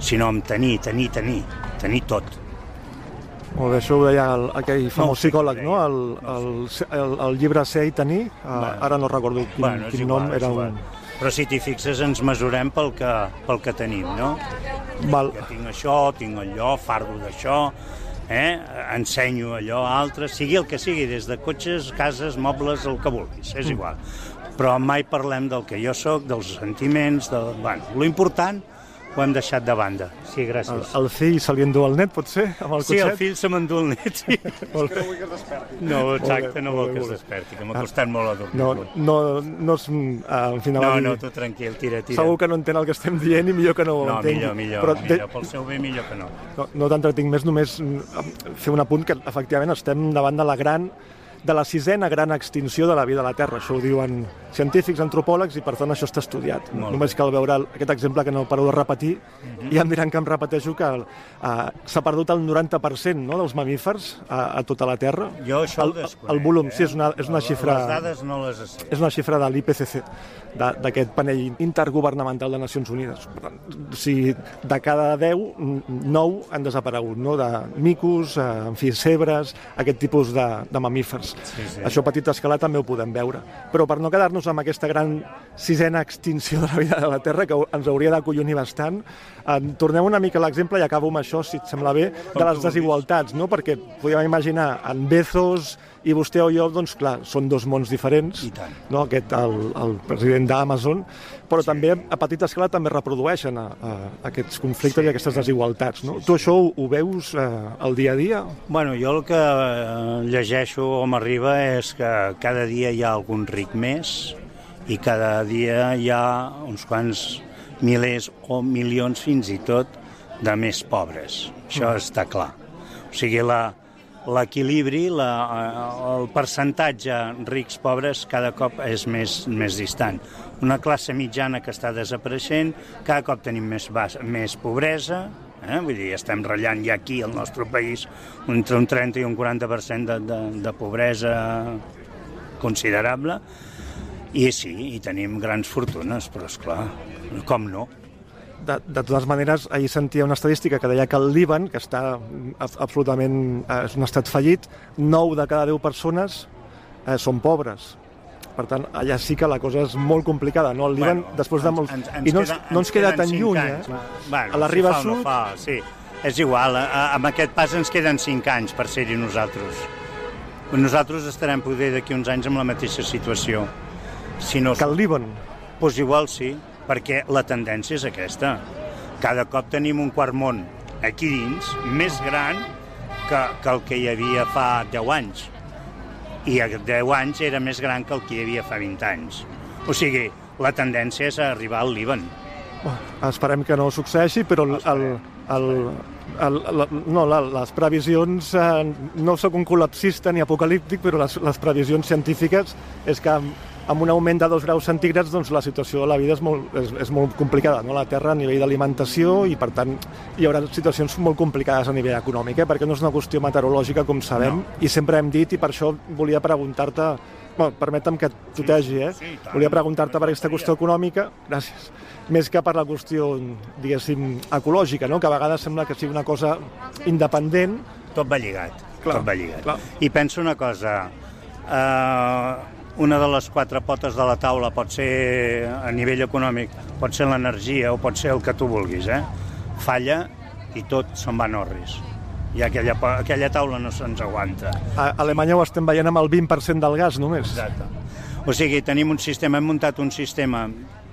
S8: sinó en tenir, tenir, tenir, tenir tot.
S5: Molt bé, això ho deia el, aquell famós
S8: sé
S5: psicòleg, no? El, el, el, el llibre Ser i tenir, uh,
S8: Bueno.
S5: ara no recordo quin,
S8: Bueno,
S5: quin
S8: igual,
S5: nom era un...
S8: Però si t'hi fixes ens mesurem pel que, pel que tenim, no?
S5: Val.
S8: Que tinc això, tinc allò, fardo d'això, eh? ensenyo allò, altre, sigui el que sigui, des de cotxes, cases, mobles, el que vulguis, és igual. Però mai parlem del que jo sóc, dels sentiments, de... bueno, lo important ho hem deixat de banda. Sí,
S5: El,
S8: gràcies.
S5: el fill se li endú el net, pot ser, amb el
S8: Sí,
S5: cotxet?
S8: el fill se m'endú el net, sí.
S5: Molt bé.
S8: No, exacte, no vol
S5: molt bé,
S8: que es desperti, que m'ha costat molt a dormir.
S5: No, no, no és... Uh, en fi, anava
S8: no, no, tu tranquil, tira, tira.
S5: Segur que no entén el que estem dient i millor que no ho
S8: No,
S5: entengui.
S8: millor, millor,
S5: Però
S8: millor. Pel seu bé, millor que no.
S5: No, no t'entretinc més, només mm, fer un apunt que efectivament estem davant de la gran de la sisena gran extinció de la vida a la Terra. Això ho diuen científics, antropòlegs, i per tant això està estudiat.
S8: Molt
S5: Només cal veure aquest exemple que no paro de repetir, i em diran que em repeteixo que uh, s'ha perdut el 90% no, dels mamífers a, a tota la Terra.
S8: Jo això
S5: el,
S8: ho desconec,
S5: el volum,
S8: eh?
S5: sí, és una, és una xifra...
S8: Les dades no les sé.
S5: És una xifra de l'IPCC, d'aquest panell intergovernamental de Nacions Unides. Per tant, si de cada 10, 9 han desaparegut, no? de micos, eh, en fi, cebres, aquest tipus de, de mamífers.
S8: Sí, sí.
S5: Això a petita escala també ho podem veure. Però per no quedar-nos amb aquesta gran sisena extinció de la vida de la Terra, que ens hauria d'acollonir bastant, eh, tornem una mica a l'exemple, i acabo amb això, si et sembla bé, de les desigualtats, no? perquè podríem imaginar en Bezos i vostè o jo, doncs clar, són dos mons diferents, no? aquest, el, el president d'Amazon, però sí. també a petita escala també reprodueixen a, a, aquests conflictes sí. i aquestes desigualtats. No? Tu això ho, ho veus eh, al dia a dia?
S8: Bueno, jo el que eh, llegeixo o m'arriba és que cada dia hi ha algun ric més i cada dia hi ha uns quants milers o milions fins i tot de més pobres. Això
S5: Mm.
S8: està clar. O sigui, la, l'equilibri, eh, el percentatge rics-pobres cada cop és més, més distant. Una classe mitjana que està desapareixent, cada cop tenim més, més pobresa, eh? vull dir, estem ratllant ja aquí al nostre país entre un 30 i un 40% de, de, de pobresa considerable, i sí, i tenim grans fortunes, però és clar, com no?
S5: De, de totes maneres, ahir sentia una estadística que deia que el Líban, que està ab- absolutament... Eh, és un estat fallit, 9 de cada 10 persones eh, són pobres. Per tant, allà sí que la cosa és molt complicada, no? El Líban,
S8: Bueno,
S5: després de molts...
S8: ens- ens
S5: I no ens,
S8: queda-
S5: no ens queda tan lluny,
S8: anys.
S5: eh?
S8: Bueno,
S5: a la riba
S8: si
S5: sud...
S8: No fa, sí. És igual, a, a- amb aquest pas ens queden 5 anys per ser-hi nosaltres. Nosaltres estarem poder d'aquí uns anys amb la mateixa situació. Si no,
S5: Que el Líban.
S8: doncs igual sí, perquè la tendència és aquesta. Cada cop tenim un quart món aquí dins més gran que, que el que hi havia fa 10 anys. I a 10 anys era més gran que el que hi havia fa 20 anys. O sigui, la tendència és arribar al Líban.
S5: Esperem que no succeeixi, però el, el, el, el, la, no, la, les previsions, eh, no sóc un col·lapsista ni apocalíptic, però les, les previsions científiques és que amb, un augment de dos graus centígrads doncs la situació de la vida és molt, és, és molt complicada, no? la Terra a nivell d'alimentació i per tant hi haurà situacions molt complicades a nivell econòmic, eh? perquè no és una qüestió meteorològica com sabem
S8: No.
S5: i sempre hem dit i per això volia preguntar-te Bueno, permetem que et tutegi, eh?
S8: sí, tant.
S5: Volia preguntar-te per aquesta qüestió econòmica, gràcies, més que per la qüestió, diguéssim, ecològica, no? que a vegades sembla que sigui una cosa independent.
S8: Tot va lligat.
S5: Clar,
S8: tot va lligat.
S5: clar.
S8: I penso una cosa, eh, una de les quatre potes de la taula pot ser a nivell econòmic, pot ser l'energia o pot ser el que tu vulguis, eh? Falla i tot se'n va a orris. I aquella, aquella taula no se'ns aguanta.
S5: A Alemanya ho estem veient amb el 20% del gas només.
S8: Exacte. O sigui, tenim un sistema, hem muntat un sistema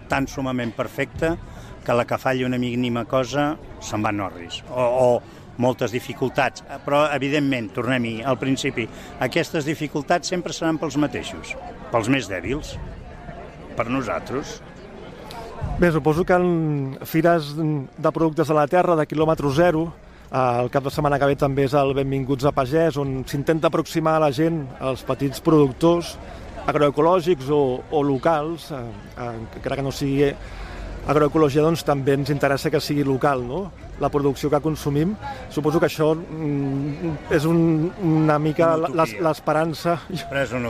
S8: tan sumament perfecte que la que falli una mínima cosa se'n va a orris. O, o moltes dificultats. Però, evidentment, tornem-hi al principi, aquestes dificultats sempre seran pels mateixos, pels més dèbils, per nosaltres.
S5: Bé, suposo que en fires de productes de la terra de quilòmetre zero, eh, el cap de setmana que ve també és el Benvinguts a Pagès, on s'intenta aproximar a la gent, als petits productors agroecològics o, o locals, eh, eh, encara que no sigui agroecologia, doncs també ens interessa que sigui local, no? la producció que consumim. Suposo que això mm, és un, una mica l'esperança.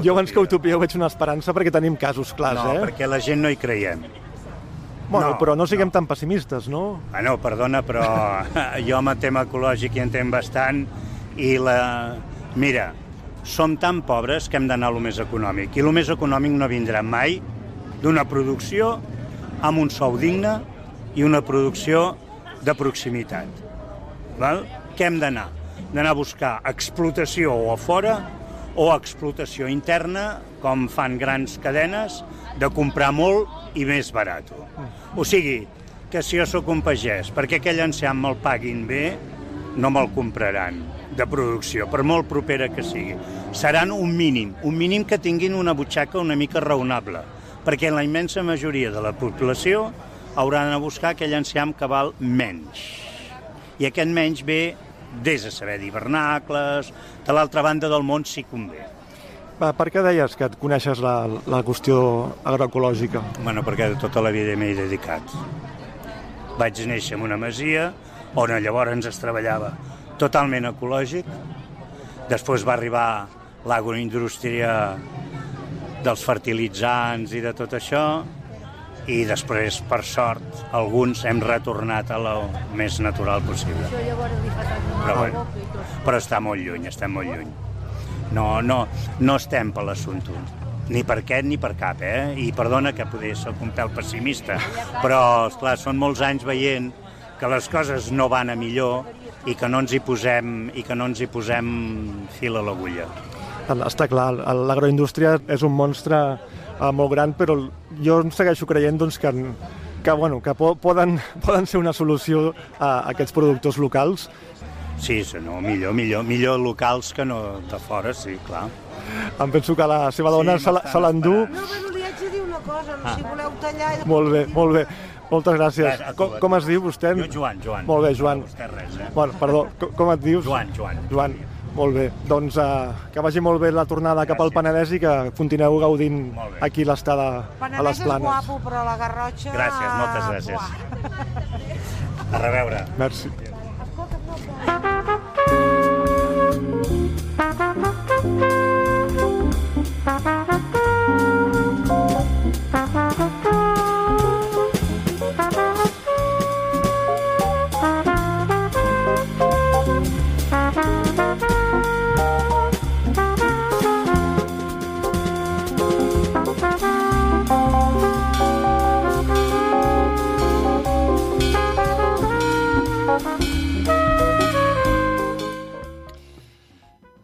S5: Jo abans que
S8: utopia.
S5: ho veig una esperança perquè tenim casos clars,
S8: no,
S5: eh?
S8: perquè la gent no hi creiem.
S5: Bueno,
S8: no,
S5: però no siguem tan pessimistes, no?
S8: Ah, no, perdona, però jo amb el tema ecològic hi entenc bastant i la... Mira, som tan pobres que hem d'anar a lo més econòmic i el més econòmic no vindrà mai d'una producció amb un sou digne i una producció de proximitat. Val? Què hem d'anar? D'anar a buscar explotació o a fora o explotació interna, com fan grans cadenes, de comprar molt i més barat. O sigui, que si jo sóc un pagès, perquè aquell enciam me'l paguin bé, no me'l compraran de producció, per molt propera que sigui. Seran un mínim, un mínim que tinguin una butxaca una mica raonable, perquè la immensa majoria de la població haurà d'anar a buscar aquell enciam que val menys. I aquest menys ve des de saber d'hivernacles, de l'altra banda del món sí convé.
S5: Va, per què deies que et coneixes la, la qüestió agroecològica?
S8: Bueno, perquè de tota la vida m'hi he dedicat. Vaig néixer en una masia on llavors es treballava totalment ecològic. Després va arribar l'agroindústria dels fertilitzants i de tot això i després, per sort, alguns hem retornat a lo més natural possible. Però, bueno, però està molt lluny, estem molt lluny. No, no, no estem per l'assumpte. Ni per aquest ni per cap, eh? I perdona que poder soc un pèl pessimista, però, esclar, són molts anys veient que les coses no van a millor i que no ens hi posem, i que no ens hi posem fil a l'agulla.
S5: Està clar, l'agroindústria és un monstre eh, molt gran, però jo em segueixo creient doncs, que, que, bueno, que po poden, poden ser una solució a aquests productors locals.
S8: Sí, sí, no, millor, millor, millor locals que no de fora, sí, clar.
S5: Em penso que la seva dona
S8: Sí,
S5: se l'endú.
S9: No, però li haig de dir una cosa, no, si voleu tallar...
S5: Molt bé, molt bé. Moltes gràcies.
S8: Res,
S5: Com,
S8: tu.
S5: com es diu vostè?
S8: Jo, Joan, Joan.
S5: Molt bé, Joan.
S8: No, vostè res, eh?
S5: Bueno, perdó, com, com et dius?
S8: Joan, Joan.
S5: Joan, molt bé. Doncs uh, que vagi molt bé la tornada cap al
S8: Gràcies.
S5: Penedès i que continueu gaudint aquí l'estada a les
S9: Penedès és
S5: planes.
S9: guapo, però la Garrotxa...
S8: Gràcies, moltes gràcies.
S9: Buah.
S8: A reveure.
S5: Merci.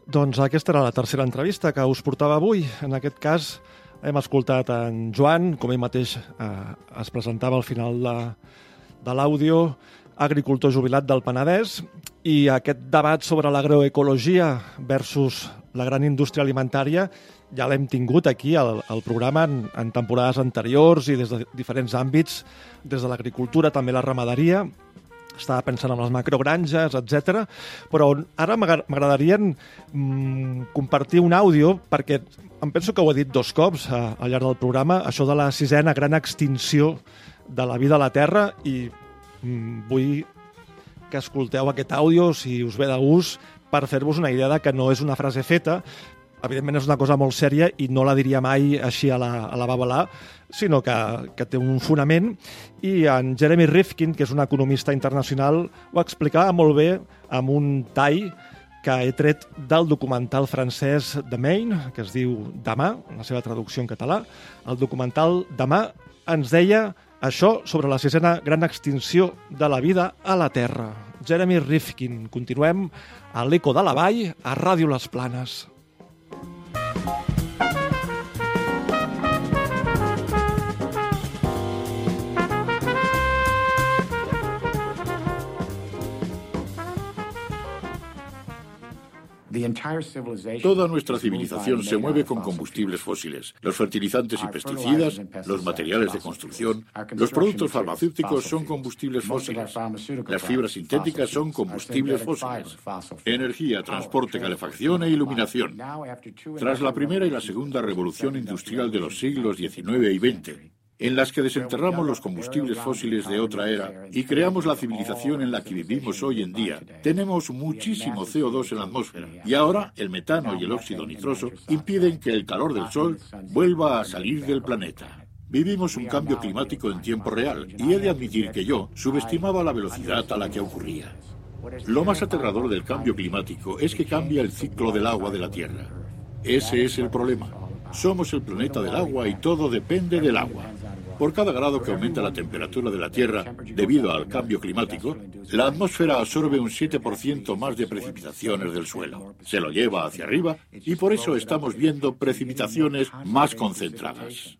S5: Doncs aquesta era la tercera entrevista que us portava avui. En aquest cas hem escoltat en Joan, com ell mateix eh, es presentava al final de, de l'àudio, agricultor jubilat del Penedès, i aquest debat sobre l'agroecologia versus la gran indústria alimentària ja l'hem tingut aquí al, al programa en, en temporades anteriors i des de diferents àmbits, des de l'agricultura, també la ramaderia, estava pensant en les macrogranges, etc. Però ara m'agra- m'agradaria mm, compartir un àudio, perquè em penso que ho he dit dos cops eh, al llarg del programa, això de la sisena gran extinció de la vida a la Terra, i mm, vull que escolteu aquest àudio, si us ve de gust, per fer-vos una idea de que no és una frase feta, evidentment és una cosa molt sèria i no la diria mai així a la, a la babalà, sinó que, que té un fonament. I en Jeremy Rifkin, que és un economista internacional, ho explicava molt bé amb un tall que he tret del documental francès The Main, que es diu Demà, la seva traducció en català. El documental Demà ens deia això sobre la sisena gran extinció de la vida a la Terra. Jeremy Rifkin. Continuem a l'Eco de la Vall, a Ràdio Les Planes.
S10: Toda nuestra civilización se mueve con combustibles fósiles. Los fertilizantes y pesticidas, los materiales de construcción, los productos farmacéuticos son combustibles fósiles. Las fibras sintéticas son combustibles fósiles. Energía, transporte, calefacción e iluminación. Tras la primera y la segunda revolución industrial de los siglos XIX y XX, en las que desenterramos los combustibles fósiles de otra era y creamos la civilización en la que vivimos hoy en día, tenemos muchísimo CO2 en la atmósfera y ahora el metano y el óxido nitroso impiden que el calor del Sol vuelva a salir del planeta. Vivimos un cambio climático en tiempo real y he de admitir que yo subestimaba la velocidad a la que ocurría. Lo más aterrador del cambio climático es que cambia el ciclo del agua de la Tierra. Ese es el problema. Somos el planeta del agua y todo depende del agua. Por cada grado que aumenta la temperatura de la Tierra debido al cambio climático, la atmósfera absorbe un 7% más de precipitaciones del suelo. Se lo lleva hacia arriba y por eso estamos viendo precipitaciones más concentradas.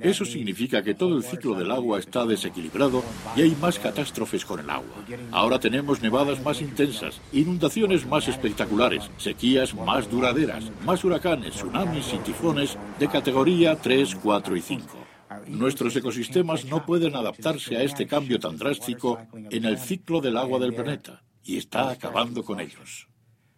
S10: Eso significa que todo el ciclo del agua está desequilibrado y hay más catástrofes con el agua. Ahora tenemos nevadas más intensas, inundaciones más espectaculares, sequías más duraderas, más huracanes, tsunamis y tifones de categoría 3, 4 y 5. Nuestros ecosistemas no pueden adaptarse a este cambio tan drástico en el ciclo del agua del planeta y está acabando con ellos.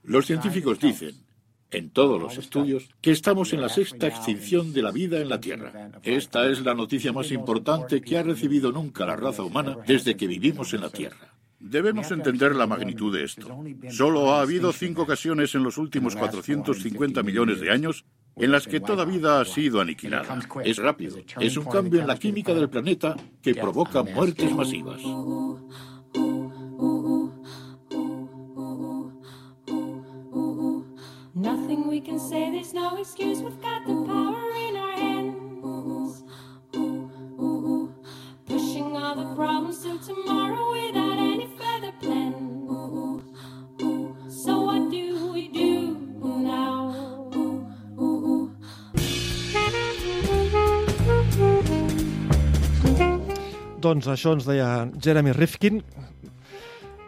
S10: Los científicos dicen, en todos los estudios, que estamos en la sexta extinción de la vida en la Tierra. Esta es la noticia más importante que ha recibido nunca la raza humana desde que vivimos en la Tierra. Debemos entender la magnitud de esto. Solo ha habido cinco ocasiones en los últimos 450 millones de años en las que toda vida ha sido aniquilada. Es rápido. Es un cambio en la química del planeta que provoca muertes masivas.
S1: No. Pushing all the problems till tomorrow without any further plan.
S5: Doncs això ens deia Jeremy Rifkin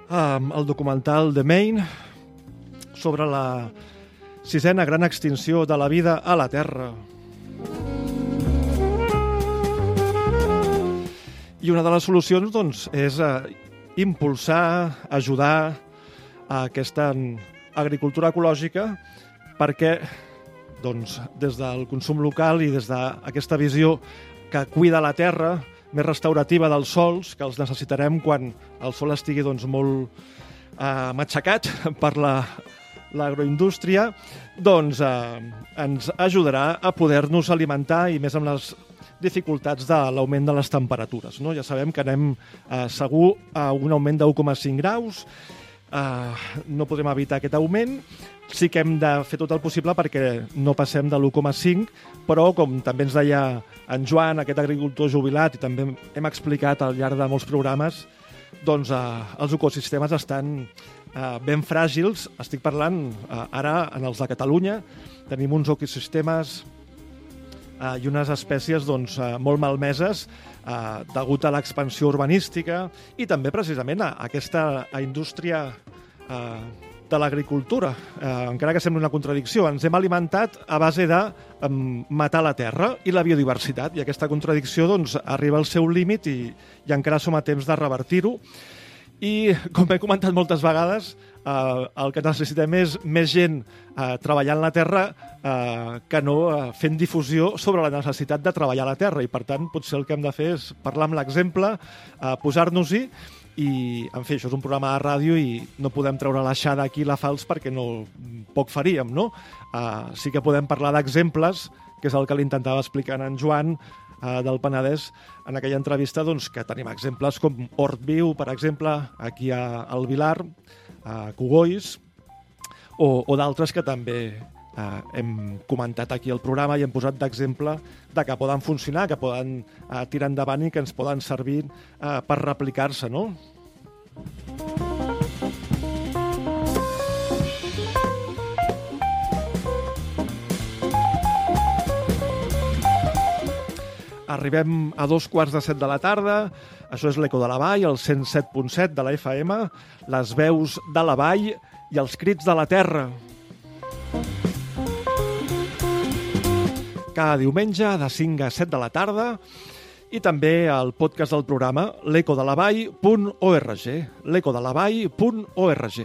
S5: amb el documental The Main sobre la sisena gran extinció de la vida a la Terra. I una de les solucions doncs, és eh, impulsar, ajudar a aquesta agricultura ecològica perquè doncs, des del consum local i des d'aquesta visió que cuida la terra, més restaurativa dels sols, que els necessitarem quan el sol estigui doncs, molt eh, matxacat per la l'agroindústria, doncs eh, ens ajudarà a poder-nos alimentar i més amb les dificultats de l'augment de les temperatures. No? Ja sabem que anem eh, segur a un augment de 1,5 graus, eh, no podrem evitar aquest augment, sí que hem de fer tot el possible perquè no passem de l'1,5, però com també ens deia en Joan, aquest agricultor jubilat, i també hem explicat al llarg de molts programes, doncs eh, els ecosistemes estan eh, ben fràgils. Estic parlant eh, ara en els de Catalunya. Tenim uns ecosistemes eh, i unes espècies doncs, eh, molt malmeses eh, degut a l'expansió urbanística i també precisament a aquesta a indústria eh, de l'agricultura, eh, encara que sembli una contradicció. Ens hem alimentat a base de eh, matar la terra i la biodiversitat, i aquesta contradicció doncs, arriba al seu límit i, i encara som a temps de revertir-ho. I, com he comentat moltes vegades, eh, el que necessitem és més gent eh, treballant la terra eh, que no eh, fent difusió sobre la necessitat de treballar la terra. I, per tant, potser el que hem de fer és parlar amb l'exemple, eh, posar-nos-hi i, en fi, això és un programa de ràdio i no podem treure l'aixada aquí la fals perquè no poc faríem, no? Uh, sí que podem parlar d'exemples, que és el que li intentava explicar en Joan, uh, del Penedès, en aquella entrevista, doncs, que tenim exemples com Hort Viu, per exemple, aquí a, al Vilar, a Cogolls, o, o d'altres que també eh, hem comentat aquí al programa i hem posat d'exemple de que poden funcionar, que poden eh, tirar endavant i que ens poden servir eh, per replicar-se, no? Arribem a dos quarts de set de la tarda. Això és l'Eco de la Vall, el 107.7 de la FM, les veus de la Vall i els crits de la terra. cada diumenge de 5 a 7 de la tarda i també al podcast del programa l'ecodelavall.org l'ecodelavall.org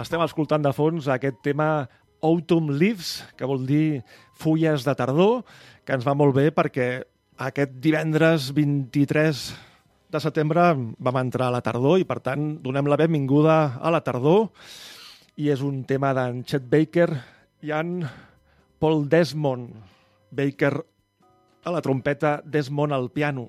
S5: Estem escoltant de fons aquest tema Autumn Leaves, que vol dir fulles de tardor, que ens va molt bé perquè aquest divendres 23 de setembre vam entrar a la tardor i, per tant, donem la benvinguda a la tardor i és un tema d'en Chet Baker i en Paul Desmond. Baker a la trompeta, Desmond al piano.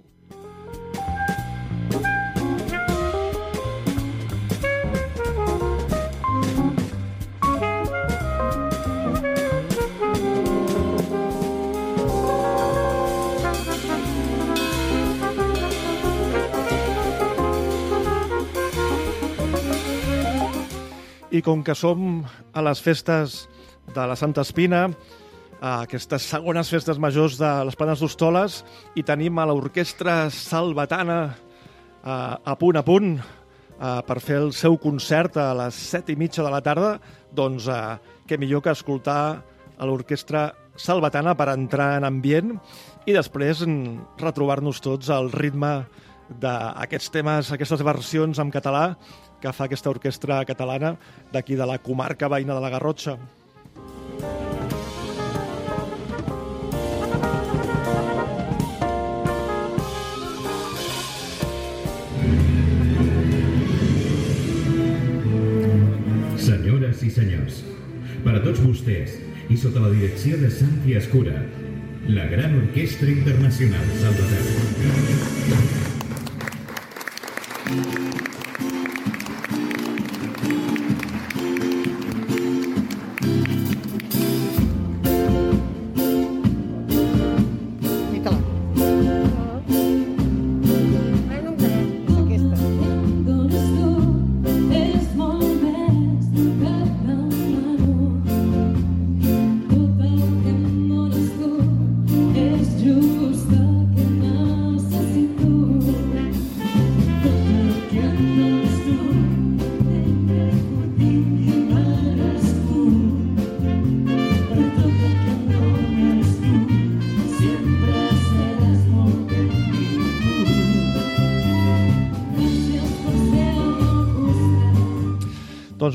S5: I com que som a les festes de la Santa Espina, a aquestes segones festes majors de les Planes d'Hostoles, i tenim a l'orquestra salvatana a, a punt a punt a, per fer el seu concert a les set i mitja de la tarda, doncs a, què millor que escoltar a l'orquestra salvatana per entrar en ambient i després retrobar-nos tots al ritme d'aquests temes, aquestes versions en català que fa aquesta orquestra catalana d'aquí de la comarca veïna de la Garrotxa.
S11: Senyores i senyors, per a tots vostès i sota la direcció de Santi Escura, la Gran Orquestra Internacional Salvador.
S5: Doncs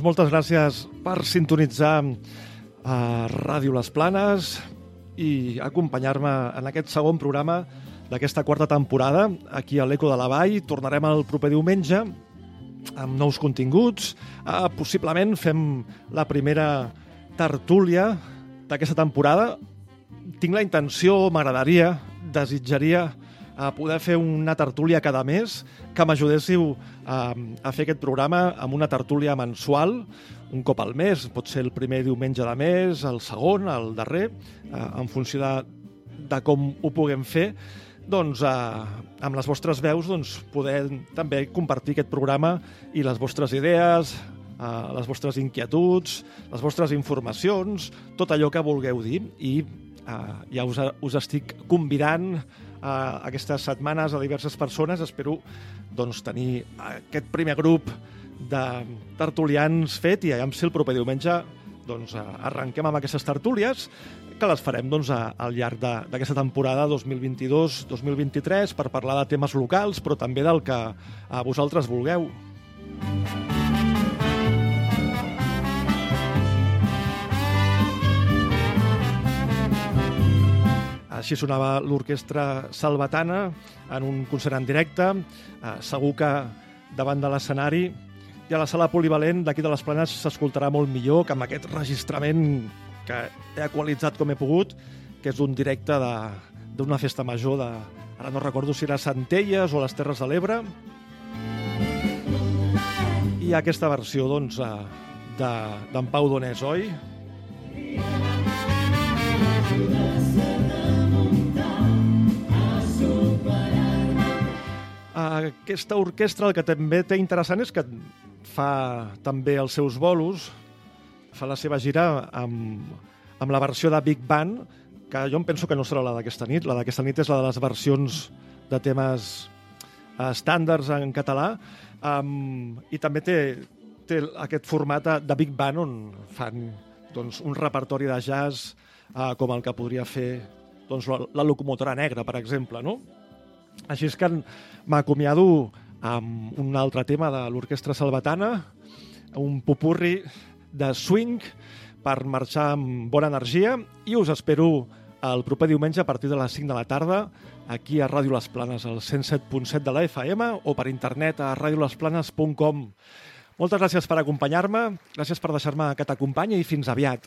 S5: moltes gràcies per sintonitzar a Ràdio Les Planes i acompanyar-me en aquest segon programa d'aquesta quarta temporada aquí a l'Eco de la Vall. Tornarem el proper diumenge amb nous continguts. Ah, possiblement fem la primera tertúlia d'aquesta temporada. Tinc la intenció, m'agradaria, desitjaria a poder fer una tertúlia cada mes, que m'ajudéssiu a, a fer aquest programa amb una tertúlia mensual, un cop al mes, pot ser el primer diumenge de mes, el segon, el darrer, eh, en funció de, de com ho puguem fer, doncs, eh, amb les vostres veus doncs, poder també compartir aquest programa i les vostres idees, eh, les vostres inquietuds, les vostres informacions, tot allò que vulgueu dir i eh, ja us, us estic convidant eh, aquestes setmanes a diverses persones. Espero doncs, tenir aquest primer grup de tertulians fet i allà si el proper diumenge doncs, arrenquem amb aquestes tertúlies que les farem doncs, a, al llarg d'aquesta temporada 2022-2023 per parlar de temes locals, però també del que a vosaltres vulgueu. Així sonava l'orquestra salvatana en un concert en directe. Eh, segur que davant de l'escenari i a la sala polivalent d'aquí de les Planes s'escoltarà molt millor que amb aquest registrament que he equalitzat com he pogut, que és un directe d'una festa major de... Ara no recordo si era Centelles o les Terres de l'Ebre. I aquesta versió, doncs, eh, de- d'en Pau Donés, oi? Aquesta orquestra el que també té interessant és que fa també els seus bolos, fa la seva gira amb, amb la versió de Big Band, que jo em penso que no serà la d'aquesta nit. La d'aquesta nit és la de les versions de temes eh, estàndards en català um, i també té, té aquest format de, Big Band on fan doncs, un repertori de jazz uh, com el que podria fer doncs, la, la locomotora negra, per exemple, no? Així és que m'acomiado amb un altre tema de l'Orquestra Salvatana, un popurri de swing per marxar amb bona energia i us espero el proper diumenge a partir de les 5 de la tarda aquí a Ràdio Les Planes, al 107.7 de la FM o per internet a radiolesplanes.com. Moltes gràcies per acompanyar-me, gràcies per deixar-me que t'acompanyi i fins aviat.